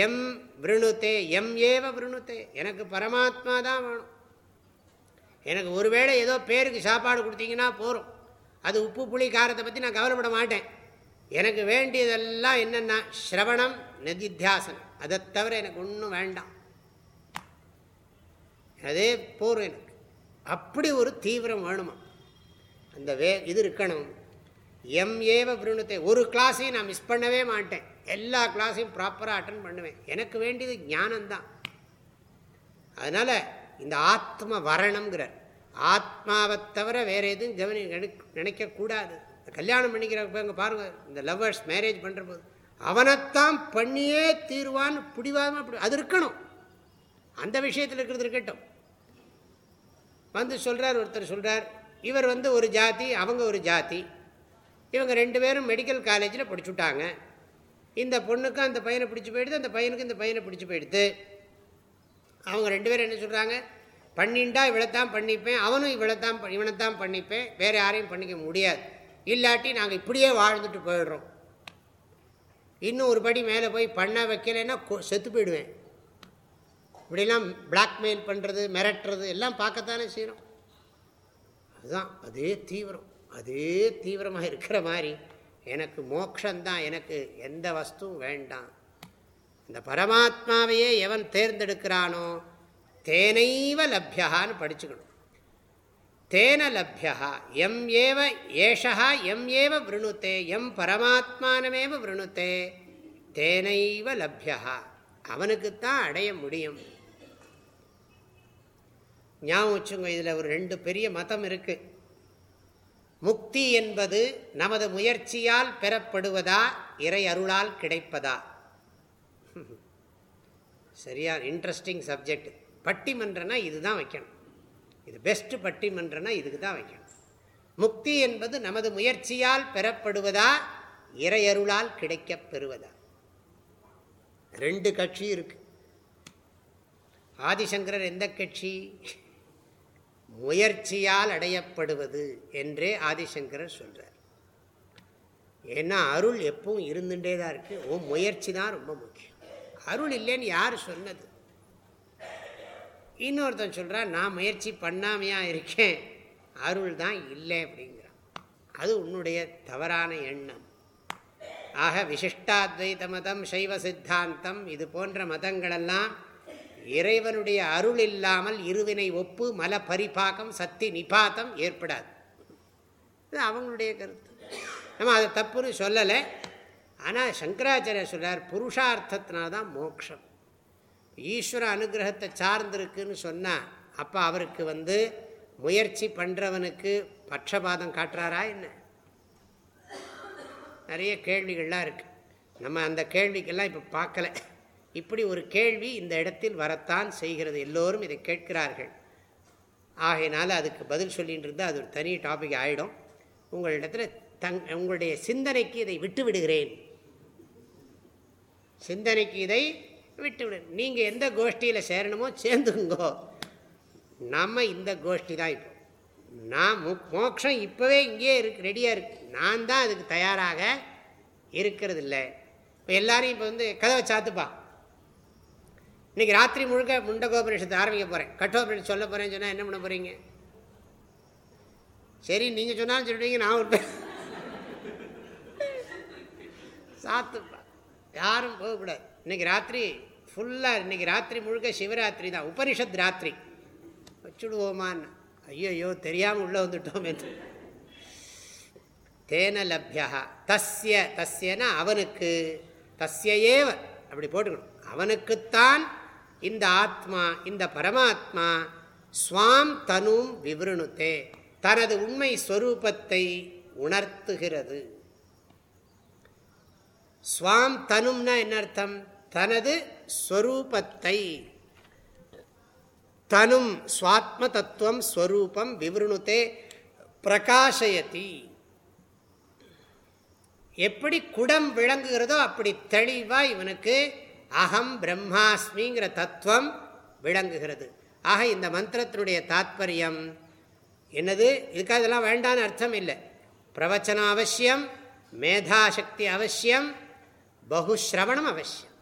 எம் விருணுத்தே எம் ஏவ விருணுத்தே எனக்கு பரமாத்மா தான் வேணும். எனக்கு ஒருவேளை ஏதோ பேருக்கு சாப்பாடு கொடுத்தீங்கன்னா போகிறோம் அது உப்பு புளி காரத்தை பற்றி நான் கவலைப்பட மாட்டேன். எனக்கு வேண்டியதெல்லாம் என்னென்னா ஸ்ரவணம் நதித்தியாசனம். அதை தவிர எனக்கு ஒன்றும் வேண்டாம். அதே போர் எனக்கு. அப்படி ஒரு தீவிரம் வேணுமா? அந்த வே இது இருக்கணும். எம் ஏவ விருணத்தை ஒரு கிளாஸையும் நான் மிஸ் பண்ணவே மாட்டேன். எல்லா கிளாஸையும் ப்ராப்பராக அட்டன் பண்ணுவேன். எனக்கு வேண்டியது ஞானம்தான். அதனால் இந்த ஆத்ம வரணுங்கிறார். ஆத்மாவை தவிர வேறு எதுவும் கவனி நினைக்கக்கூடாது கல்யாணம் பண்ணிக்கிறப்ப பாருங்கள் இந்த லவ்வர்ஸ் மேரேஜ் பண்ணுற போது அவனைத்தான் பண்ணியே தீர்வான்னு பிடிவாதமாக அது இருக்கணும். அந்த விஷயத்தில் இருக்கிறது இருக்கட்டும். வந்து சொல்கிறார் ஒருத்தர் சொல்கிறார் இவர் வந்து ஒரு ஜாதி அவங்க ஒரு ஜாதி. இவங்க ரெண்டு பேரும் மெடிக்கல் காலேஜில் பிடிச்சுட்டாங்க. இந்த பொண்ணுக்கும் அந்த பையனை பிடிச்சி போயிடுது அந்த பையனுக்கும் இந்த பையனை பிடிச்சி போயிடுது. அவங்க ரெண்டு பேரும் என்ன சொல்கிறாங்க பண்ணிண்டா இவ்வளோத்தான் பண்ணிப்பேன் அவனும் இவ்வளோத்தான் இவனைத்தான் பண்ணிப்பேன் வேறு யாரையும் பண்ணிக்க முடியாது. இல்லாட்டி நாங்கள் இப்படியே வாழ்ந்துட்டு போயிடுறோம். இன்னும் ஒரு படி மேலே போய் பண்ண வைக்கலைன்னா செத்து போயிடுவேன். இப்படிலாம் பிளாக்மெயில் பண்ணுறது மிரட்டுறது எல்லாம் பார்க்கத்தானே செய்கிறோம் அதுதான் அதே தீவிரம். அதே தீவிரமாக இருக்கிற மாதிரி எனக்கு மோக்ஷந்தான் எனக்கு எந்த வஸ்துவும் வேண்டாம். இந்த பரமாத்மாவையே எவன் தேர்ந்தெடுக்கிறானோ தேனைவ லப்யான்னு படிச்சுக்கணும். தேன லப்யா எம் ஏவ ஏஷா எம் ஏவ விருணுத்தே எம் பரமாத்மானமேவ விருணுத்தே தேனைவ லப்யா அவனுக்குத்தான் அடைய முடியும். ஞாபகம் வச்சுங்க இதில் ஒரு ரெண்டு பெரிய மதம் இருக்குது முக்தி என்பது நமது முயற்சியால் பெறப்படுவதா இறை அருளால் கிடைப்பதா? சரியா இன்ட்ரெஸ்டிங் சப்ஜெக்ட் பட்டிமன்றனா இதுதான் வைக்கணும். இது பெஸ்ட் பட்டிமன்றனா இதுக்கு தான் வைக்கணும். முக்தி என்பது நமது முயற்சியால் பெறப்படுவதா இறையருளால் கிடைக்க பெறுவதா? ரெண்டு கட்சி இருக்கு. ஆதிசங்கரர் எந்த கட்சி? முயற்சியால் அடையப்படுவது என்றே ஆதிசங்கரர் சொல்கிறார் ஏன்னா அருள் எப்பவும் இருந்துட்டே தான் இருக்கு. ஓ முயற்சி தான் ரொம்ப முக்கியம். அருள் இல்லைன்னு யார் சொன்னது? இன்னொருத்தன் சொல்கிறான் நான் முயற்சி பண்ணாமையா இருக்கேன். அருள் தான் இல்லை அப்படிங்கிறான். அது உன்னுடைய தவறான எண்ணம். ஆக விசிஷ்டாத்வைத மதம் சைவ சித்தாந்தம் இது போன்ற மதங்களெல்லாம் இறைவனுடைய அருள் இல்லாமல் இருவினை ஒப்பு மல பரிபாகம் சக்தி நிபாத்தம் ஏற்படாது. இது அவங்களுடைய கருத்து. நம்ம அதை தப்புன்னு சொல்லலை. ஆனால் சங்கராச்சாரிய சொல்கிறார் புருஷார்த்தத்தினால்தான் தான் மோட்சம். ஈஸ்வர அனுகிரகத்தை சார்ந்திருக்குன்னு சொன்னால் அப்போ அவருக்கு வந்து முயற்சி பண்ணுறவனுக்கு பட்சபாதம் காட்டுறாரா என்ன? நிறைய கேள்விகள்லாம் இருக்குது நம்ம அந்த கேள்விக்கெல்லாம் இப்போ பார்க்கல. இப்படி ஒரு கேள்வி இந்த இடத்தில் வரத்தான் செய்கிறது. எல்லோரும் இதை கேட்கிறார்கள். ஆகையினால அதுக்கு பதில் சொல்லிட்டு இருந்தால் அது ஒரு தனி டாபிக் ஆகிடும் உங்களிடத்தில் தங் உங்களுடைய சிந்தனைக்கு இதை விட்டு விடுகிறேன் சிந்தனைக்கு இதை விட்டு விடு நீங்கள் எந்த கோஷ்டியில் சேரணுமோ சேர்ந்துங்கோ. நம்ம இந்த கோஷ்டி தான் இப்போ. நான் மோட்சம் இப்போவே இங்கேயே இருக்கு ரெடியாக இருக்கு. நான் தான் அதுக்கு தயாராக இருக்கிறது இல்லை இப்போ எல்லாரையும் இப்போ வந்து கதவை சாத்துப்பா. இன்னைக்கு ராத்திரி முழுக்க முண்டகோபனிஷத்தை ஆரம்பிக்க போகிறேன் கட்டோபனிஷத்து சொல்ல போகிறேன்னு சொன்னால் என்ன பண்ண போகிறீங்க சரி நீங்கள் சொன்னாலும் சொல்லுவீங்க நான் ஒரு சாத்துப்பா யாரும் போகக்கூடாது. இன்னைக்கு ராத்திரி ஃபுல்லாக இன்னைக்கு ராத்திரி முழுக்க சிவராத்திரி தான். உபனிஷத் ராத்திரி. வச்சுடுவோமான்னு. ஐயோயோ தெரியாமல் உள்ளே வந்துட்டோம் என்று. தேன லப்யா. தஸ்ய தஸ்யனா அவனுக்கு. தஸ்யேவ அப்படி போட்டுக்கணும். அவனுக்குத்தான் இந்த ஆத்மா இந்த பரமாத்மா ஸ்வாம் தனும் விவருணுத்தே தனது உண்மை ஸ்வரூபத்தை உணர்த்துகிறது. ஸ்வாம் தனும்னா என்ன அர்த்தம்? தனது ஸ்வரூபத்தை. தனும் சுவாத்ம தத்துவம் ஸ்வரூபம் விவருணுத்தே பிரகாசயதி எப்படி குடம் விளங்குகிறதோ அப்படி தெளிவாக இவனுக்கு அகம் பிரம்மாஸ்மிங்கிற தத்துவம் விளங்குகிறது. ஆக இந்த மந்திரத்தினுடைய தாத்பரியம் என்னது? இதுக்கு அதெல்லாம் வேண்டான்னு அர்த்தம் இல்லை. பிரவச்சனம் அவசியம் மேதாசக்தி அவசியம் பகுஸ்ரவணம் அவசியம்.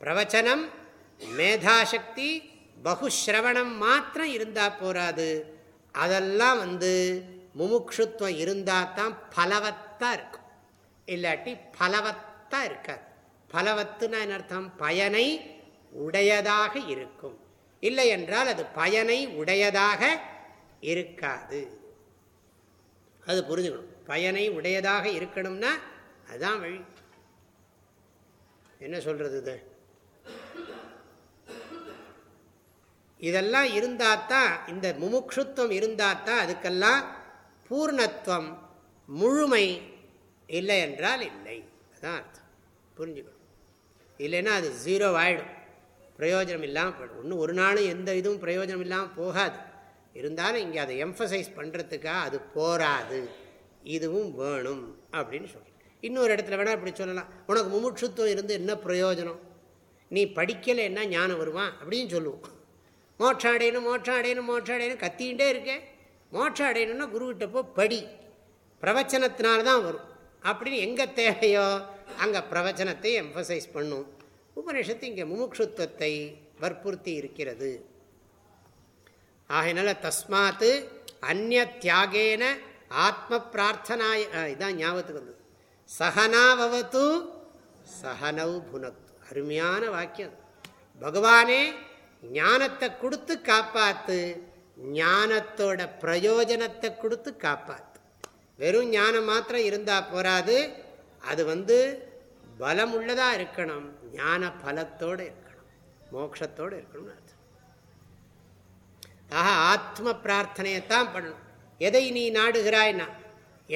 பிரவச்சனம் மேதாசக்தி பகுஸ்ரவணம் மாத்திரம் இருந்தால் போராது அதெல்லாம் வந்து முமுக்ஷுத்வம் இருந்தால் தான் பலவத்தாக இருக்கும். இல்லாட்டி பலவத்தாக இருக்காது. பலவத்துனா என்ன அர்த்தம் பயனை உடையதாக இருக்கும். இல்லை என்றால் அது பயனை உடையதாக இருக்காது. அது புரிஞ்சுக்கணும். பயனை உடையதாக இருக்கணும்னா அதுதான் வழி. என்ன சொல்கிறது இது? இதெல்லாம் இருந்தாத்தான் இந்த முமுட்சுத்துவம் இருந்தாத்தான் அதுக்கெல்லாம் பூர்ணத்துவம் முழுமை இல்லை என்றால் இல்லை. அதுதான் அர்த்தம். புரிஞ்சுக்கணும். இல்லைன்னா அது ஜீரோ ஆகிடும் பிரயோஜனம் இல்லாமல் போயிடும். ஒன்றும் ஒரு நாளும் எந்த இதுவும் பிரயோஜனம் இல்லாமல் போகாது. இருந்தாலும் இங்கே அதை எம்ஃபசைஸ் பண்ணுறதுக்காக அது போராது இதுவும் வேணும் அப்படின்னு சொல்கிறேன் இன்னொரு இடத்துல வேணால் இப்படி சொல்லலாம். உனக்கு முமுட்சுத்துவம் இருந்து என்ன பிரயோஜனம்? நீ படிக்கலைன்னா ஞானம் வருவான் அப்படின்னு சொல்லுவோம். மோட்சம் அடையணும் மோட்சம் அடையணும் மோட்சம் அடையணும் கத்திக்கிட்டே இருக்கேன். மோட்சம் அடையணும்னா குருக்கிட்ட போ படி. பிரவச்சனத்தினால்தான் வரும். அப்படின்னு எங்கே தேவையோ அங்கே பிரவச்சனத்தை எம்ஃபசைஸ் பண்ணும். உபனிஷத்து இங்கே முமுட்சுத்துவத்தை வற்புறுத்தி இருக்கிறது. ஆகையினால தஸ்மாத்து அந்நிய தியாகேன ஆத்ம பிரார்த்தனாய் இதான் ஞாபகத்துக்கு வந்தது. சகனாவது சகனவு புனத்து அருமையான வாக்கியம். பகவானே ஞானத்தை கொடுத்து காப்பாத்து ஞானத்தோட பிரயோஜனத்தை கொடுத்து காப்பாத்து. வெறும் ஞானம் மாத்திரம் இருந்தால் போராது அது வந்து பலம் உள்ளதாக இருக்கணும் ஞான பலத்தோடு இருக்கணும் மோட்சத்தோடு இருக்கணும்னு அர்த்தம். ஆக ஆத்ம பிரார்த்தனையைத்தான் பண்ணணும். எதை நீ நாடுகிறாய்னா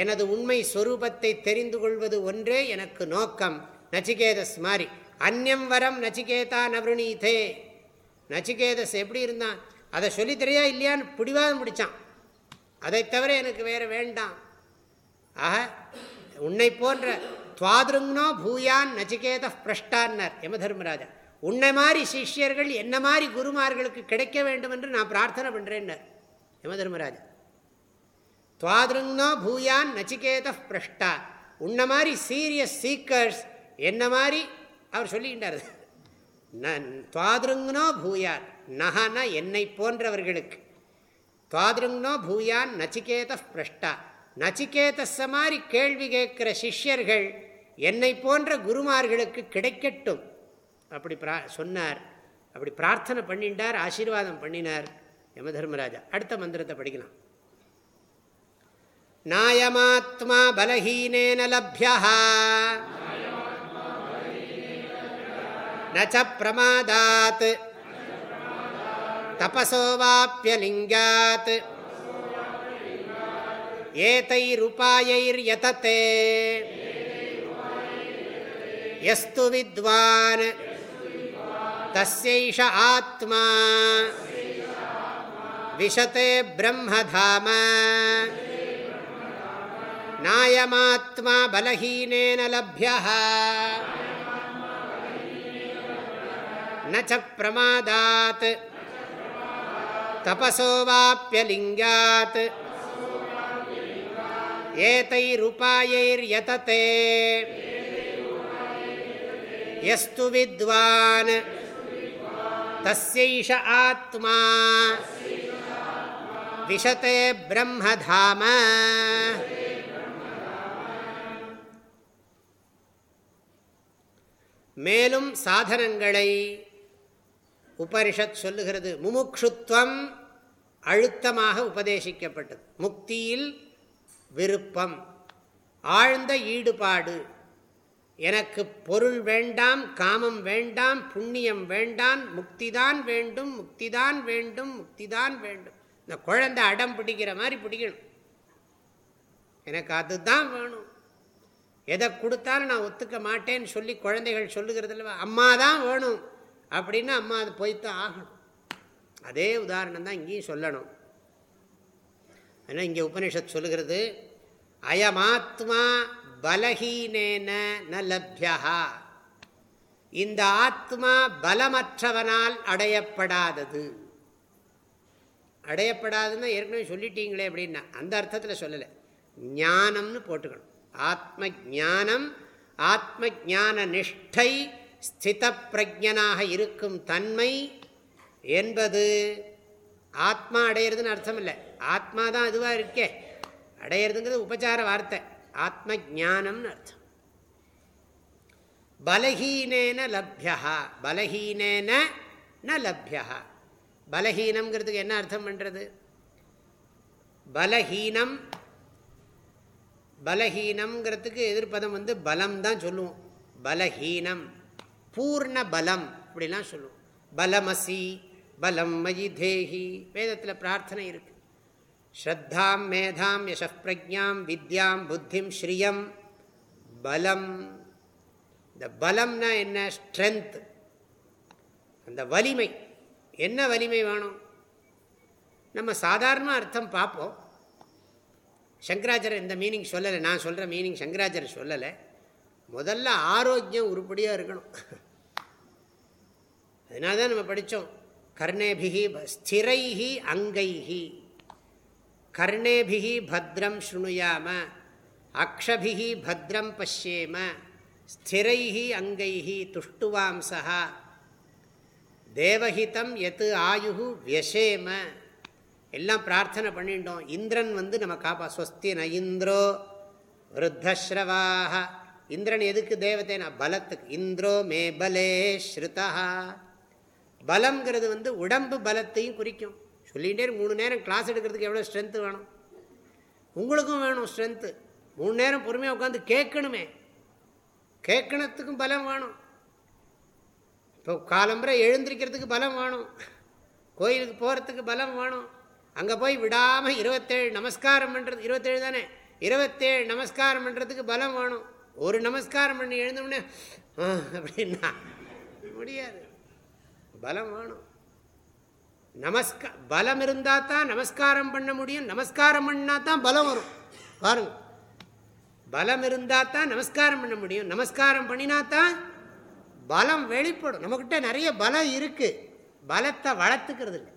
எனது உண்மை சொரூபத்தை தெரிந்து கொள்வது ஒன்றே எனக்கு நோக்கம். நச்சிகேதஸ் மாதிரி அந்யம் வரம் நச்சிகேதா நவருணீதே. நச்சிகேதஸ் எப்படி இருந்தான்? அதை சொல்லித்தரையா இல்லையான்னு பிடிவாதம் முடித்தான் அதை தவிர எனக்கு வேறு வேண்டாம். ஆக உன்னை போன்ற துவாதுருங்னோ பூயான் நச்சிகேத பிரஷ்டான்னர் யம தர்மராஜா உன்னை மாதிரி சிஷ்யர்கள் என்ன மாதிரி குருமார்களுக்கு கிடைக்க வேண்டும் என்று நான் பிரார்த்தனை பண்ணுறேன்னர் யம தர்மராஜா துவாதுருங்னோ பூயான் நச்சிகேத பிரஷ்டா. உன்ன மாதிரி சீரியஸ் சீக்கர்ஸ் என்ன மாதிரி அவர் சொல்லிக்கிட்டார். துவாதுருங்னோ பூயான் நகனா என்னை போன்றவர்களுக்கு. துவாதுருங்னோ பூயான் நச்சிகேத பிரஷ்டா. நச்சிகேதஸ மாதிரி கேள்வி கேட்குற சிஷ்யர்கள் என்னை போன்ற குருமார்களுக்கு கிடைக்கட்டும். அப்படி பிரா சொன்னார். அப்படி பிரார்த்தனை பண்ணிட்டார் ஆசீர்வாதம் பண்ணினார் யமதர்மராஜா. அடுத்த மந்திரத்தை படிக்கலாம். நாயமாத்மா பலஹீனேன லப்யா நச்ச பிரமாதாத். தபசோவாப்பியலிங்காத் ஏதைருபாயைர்யதே यस्तु विद्वान् तस्यैष आत्मा विशते ब्रह्मधाम नायमात्मा बलहीनेन लभ्यः न च प्रमादात् तपसोवाप्यलिङ्गात् एतैरुपायैर्यतते यस्तु विद्वान् तस्यैष आत्मा विशते ब्रह्मधाम மேலும் சாதனங்களை உபனிஷத் சொல்லுகிறது முமுக்ஷுத்வம் அழுத்தமாக உபதேசிக்கப்பட்டது முக்தியில் விருப்பம் ஆழ்ந்த ஈடுபாடு எனக்கு பொருள் வேண்டாம் காமம் வேண்டாம் புண்ணியம் வேண்டாம் முக்திதான் வேண்டும் முக்திதான் வேண்டும் முக்திதான் வேண்டும். இந்த குழந்தை அடம் பிடிக்கிற மாதிரி பிடிக்கணும். எனக்கு அதுதான் வேணும். எதை கொடுத்தாலும் நான் ஒத்துக்க மாட்டேன்னு சொல்லி குழந்தைகள் சொல்லுகிறது அம்மா தான் வேணும் அப்படின்னு அம்மா அது போய்த்தான் ஆகணும். அதே உதாரணம் தான் இங்கேயும் சொல்லணும். ஏன்னா இங்கே உபனிஷத் சொல்லுகிறது அயமாத்மா பலஹீனேன ந லப்யா இந்த ஆத்மா பலமற்றவனால் அடையப்படாதது. அடையப்படாதுன்னு ஏற்கனவே சொல்லிட்டீங்களே அப்படின்னா அந்த அர்த்தத்தில் சொல்லலை. ஞானம்னு போட்டுக்கணும். ஆத்ம ஜானம் ஆத்ம ஜான நிஷ்டை ஸ்தித பிரஜனாக இருக்கும் தன்மை என்பது ஆத்மா அடையிறதுன்னு அர்த்தம் இல்லை. ஆத்மா தான் அதுவாக இருக்கே. அடையிறதுங்கிறது உபச்சார வார்த்தை. ஆத்ம ஜானம்னு அர்த்தம் பலஹீனேன லப்யா பலஹீனேன ந லப்யா பலஹீனம்ங்கிறதுக்கு என்ன அர்த்தம் பண்ணுறது பலஹீனம் பலஹீனம்ங்கிறதுக்கு எதிர்ப்பதம் வந்து பலம் தான் சொல்லுவோம். பலஹீனம் பூர்ண பலம் அப்படிலாம் சொல்லுவோம். பலமசி பலம் மயி தேகி வேதத்தில் பிரார்த்தனை இருக்குது ஸ்ரத்தாம் மேதாம் யசப்பிரஜாம் வித்யாம் புத்திம் ஸ்ரீயம் பலம் இந்த பலம்னா என்ன? ஸ்ட்ரென்த் அந்த வலிமை. என்ன வலிமை வேணும்? நம்ம சாதாரண அர்த்தம் பார்ப்போம். சங்கராச்சாரியர் இந்த மீனிங் சொல்லலை. நான் சொல்கிற மீனிங் சங்கராச்சாரியர் சொல்லலை. முதல்ல ஆரோக்கியம் உருப்படியாக இருக்கணும். அதனால தான் நம்ம படித்தோம். கர்ணேபிகி ஸ்திரைஹி அங்கைஹி. கர்ணேபிகி பத்ரம் ஸ்ருணுயாம அக்ஷபிகி பத்ரம் பசியேம ஸ்திரைஹி அங்கைஹி துஷ்டுவாம்சா தேவஹிதம் எத்து ஆயுகு வியசேம. எல்லாம் பிரார்த்தனை பண்ணிட்டோம். இந்திரன் வந்து நம்ம காப்பா ஸ்வஸ்தி ந இந்திரோ விருத்தஸ்ரவாக இந்திரன் எதுக்கு தேவதைனா பலத்துக்கு. இந்திரோ மே பலே ஸ்ருதா பலம்ங்கிறது வந்து உடம்பு பலத்தையும் குறிக்கும். சொல்லிகிட்டே மூணு நேரம் கிளாஸ் எடுக்கிறதுக்கு எவ்வளோ ஸ்ட்ரென்த்து வேணும்? உங்களுக்கும் வேணும் ஸ்ட்ரென்த்து மூணு நேரம் பொறுமையாக உட்காந்து கேட்கணுமே. கேட்கணத்துக்கும் பலம் வேணும். இப்போ காலம்புரை எழுந்திரிக்கிறதுக்கு பலம் வேணும். கோயிலுக்கு போகிறதுக்கு பலம் வேணும். அங்கே போய் விடாமல் இருபத்தேழு நமஸ்காரம் பண்ணுறது இருபத்தேழு தானே? இருபத்தேழு நமஸ்காரம் பண்ணுறதுக்கு பலம் வேணும். ஒரு நமஸ்காரம் பண்ணி எழுந்தோடனே அப்படின்னா முடியாது. பலம் வேணும். நமஸ்கா பலம் இருந்தால் தான் நமஸ்காரம் பண்ண முடியும். நமஸ்காரம் பண்ணால் தான் பலம் வரும். பாருங்க. பலம் இருந்தால் தான் நமஸ்காரம் பண்ண முடியும். நமஸ்காரம் பண்ணினா தான் பலம் வெளிப்படும். நம்மக்கிட்ட நிறைய பலம் இருக்குது பலத்தை வளர்த்துக்கிறது இல்லை.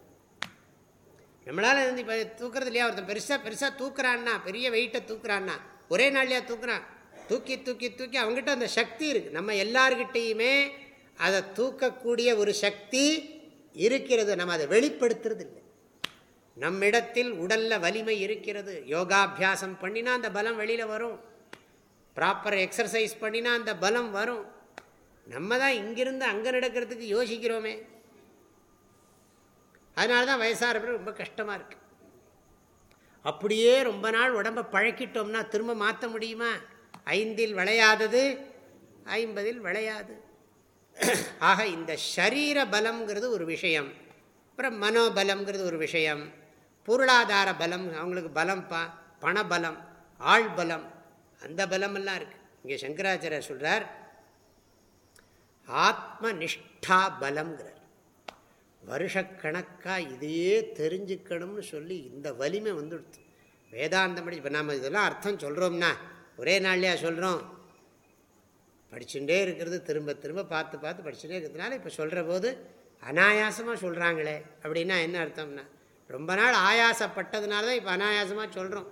நம்மளால் இருந்து இப்போ தூக்குறது இல்லையா? ஒருத்தன் பெருசாக பெருசாக தூக்குறான்னா பெரிய வெயிட்டை தூக்குறான்னா ஒரே நாள்லையா தூக்குறான் தூக்கி தூக்கி தூக்கி அவங்ககிட்ட அந்த சக்தி இருக்குது நம்ம எல்லார்கிட்டேயுமே அதை தூக்கக்கூடிய ஒரு சக்தி இருக்கிறது நம்ம அதை வெளிப்படுத்துறது இல்லை நம்மிடத்தில் உடலில் வலிமை இருக்கிறது. யோகாபியாசம் பண்ணினா அந்த பலம் வெளியில் வரும். ப்ராப்பர் எக்ஸசைஸ் பண்ணினா அந்த பலம் வரும். நம்ம தான் இங்கிருந்து அங்கே நடக்கிறதுக்கு யோசிக்கிறோமே. அதனால தான் வயசாகிறப்ப ரொம்ப கஷ்டமாக இருக்குது அப்படியே ரொம்ப நாள் உடம்பை பழக்கிட்டோம்னா திரும்ப மாற்ற முடியுமா? ஐந்தில் விளையாதது ஐம்பதில் விளையாது. ஆக இந்த ஷரீர பலம்ங்கிறது ஒரு விஷயம். அப்புறம் மனோபலம்ங்கிறது ஒரு விஷயம். பொருளாதார பலம் அவங்களுக்கு பலம் பா பணபலம் ஆள் பலம் அந்த பலமெல்லாம் இருக்குது இங்கே சங்கராச்சாரியர் சொல்கிறார் ஆத்ம நிஷ்டா பலம்ங்கிறார். வருஷக்கணக்காக இதையே தெரிஞ்சுக்கணும்னு சொல்லி இந்த வலிமை வந்துடுது வேதாந்தம் படி இப்போ நம்ம இதெல்லாம் அர்த்தம் சொல்கிறோம்னா ஒரே நாள்லையா சொல்கிறோம் படிச்சுட்டே இருக்கிறது திரும்ப திரும்ப பார்த்து பார்த்து படிச்சுட்டே இருக்கிறதுனால இப்போ சொல்கிற போது அனாயாசமாக சொல்கிறாங்களே அப்படின்னா என்ன அர்த்தம்னா ரொம்ப நாள் ஆயாசப்பட்டதுனால தான் இப்போ அனாயாசமாக சொல்கிறோம்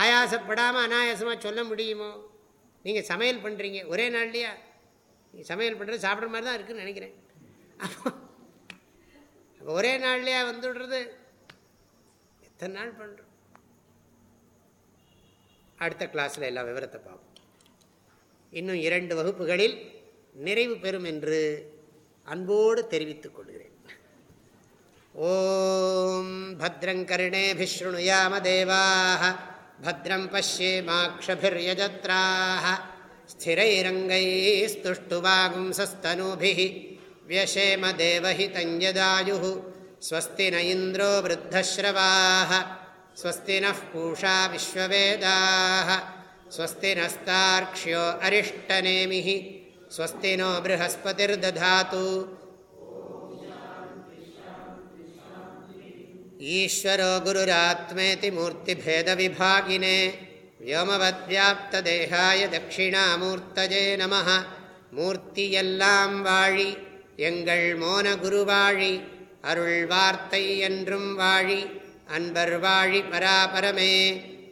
ஆயாசப்படாமல் அனாயாசமாக சொல்ல முடியுமோ? நீங்கள் சமையல் பண்ணுறீங்க ஒரே நாள்லையா? நீங்கள் சமையல் பண்ணுறது சாப்பிட்ற மாதிரி தான் இருக்குதுன்னு நினைக்கிறேன். அப்போ ஒரே நாள்லையா வந்துடுறது? எத்தனை நாள் பண்ணுறோம் அடுத்த கிளாஸில் எல்லா விவரத்தை பார்ப்போம். இன்னும் இரண்டு வகுப்புகளில் நிறைவு பெறும் என்று அன்போடு தெரிவித்துக் கொள்கிறேன் ஓம் भद्रङ्कर्णेभिशृणुयाम देवाः भद्रं पश्येमाक्षभिर्यजत्राः स्थिरैरङ्गैस्तुष्टुवागुंसस्तनूभिः व्यशेम देवहितञ्जदायुः स्वस्ति न इन्द्रो वृद्धश्रवाः स्वस्ति नः पूषा विश्ववेदाः स्वस्ति नस्तार्क्ष्यो अरिष्टनेमिः स्वस्ति नो बृहस्पतिर्दधातु ईश्वरो गुरुरात्मेति मूर्तिभेदविभागिने व्योमवद्व्याप्तदेहाय दक्षिणामूर्तजे नमः மூர்த்தியெல்லாம் வாழி எங்கள் மோன குருவாழி அருள் வார்த்தை என்றும் வாழி அன்பர் வாழி பராபரமே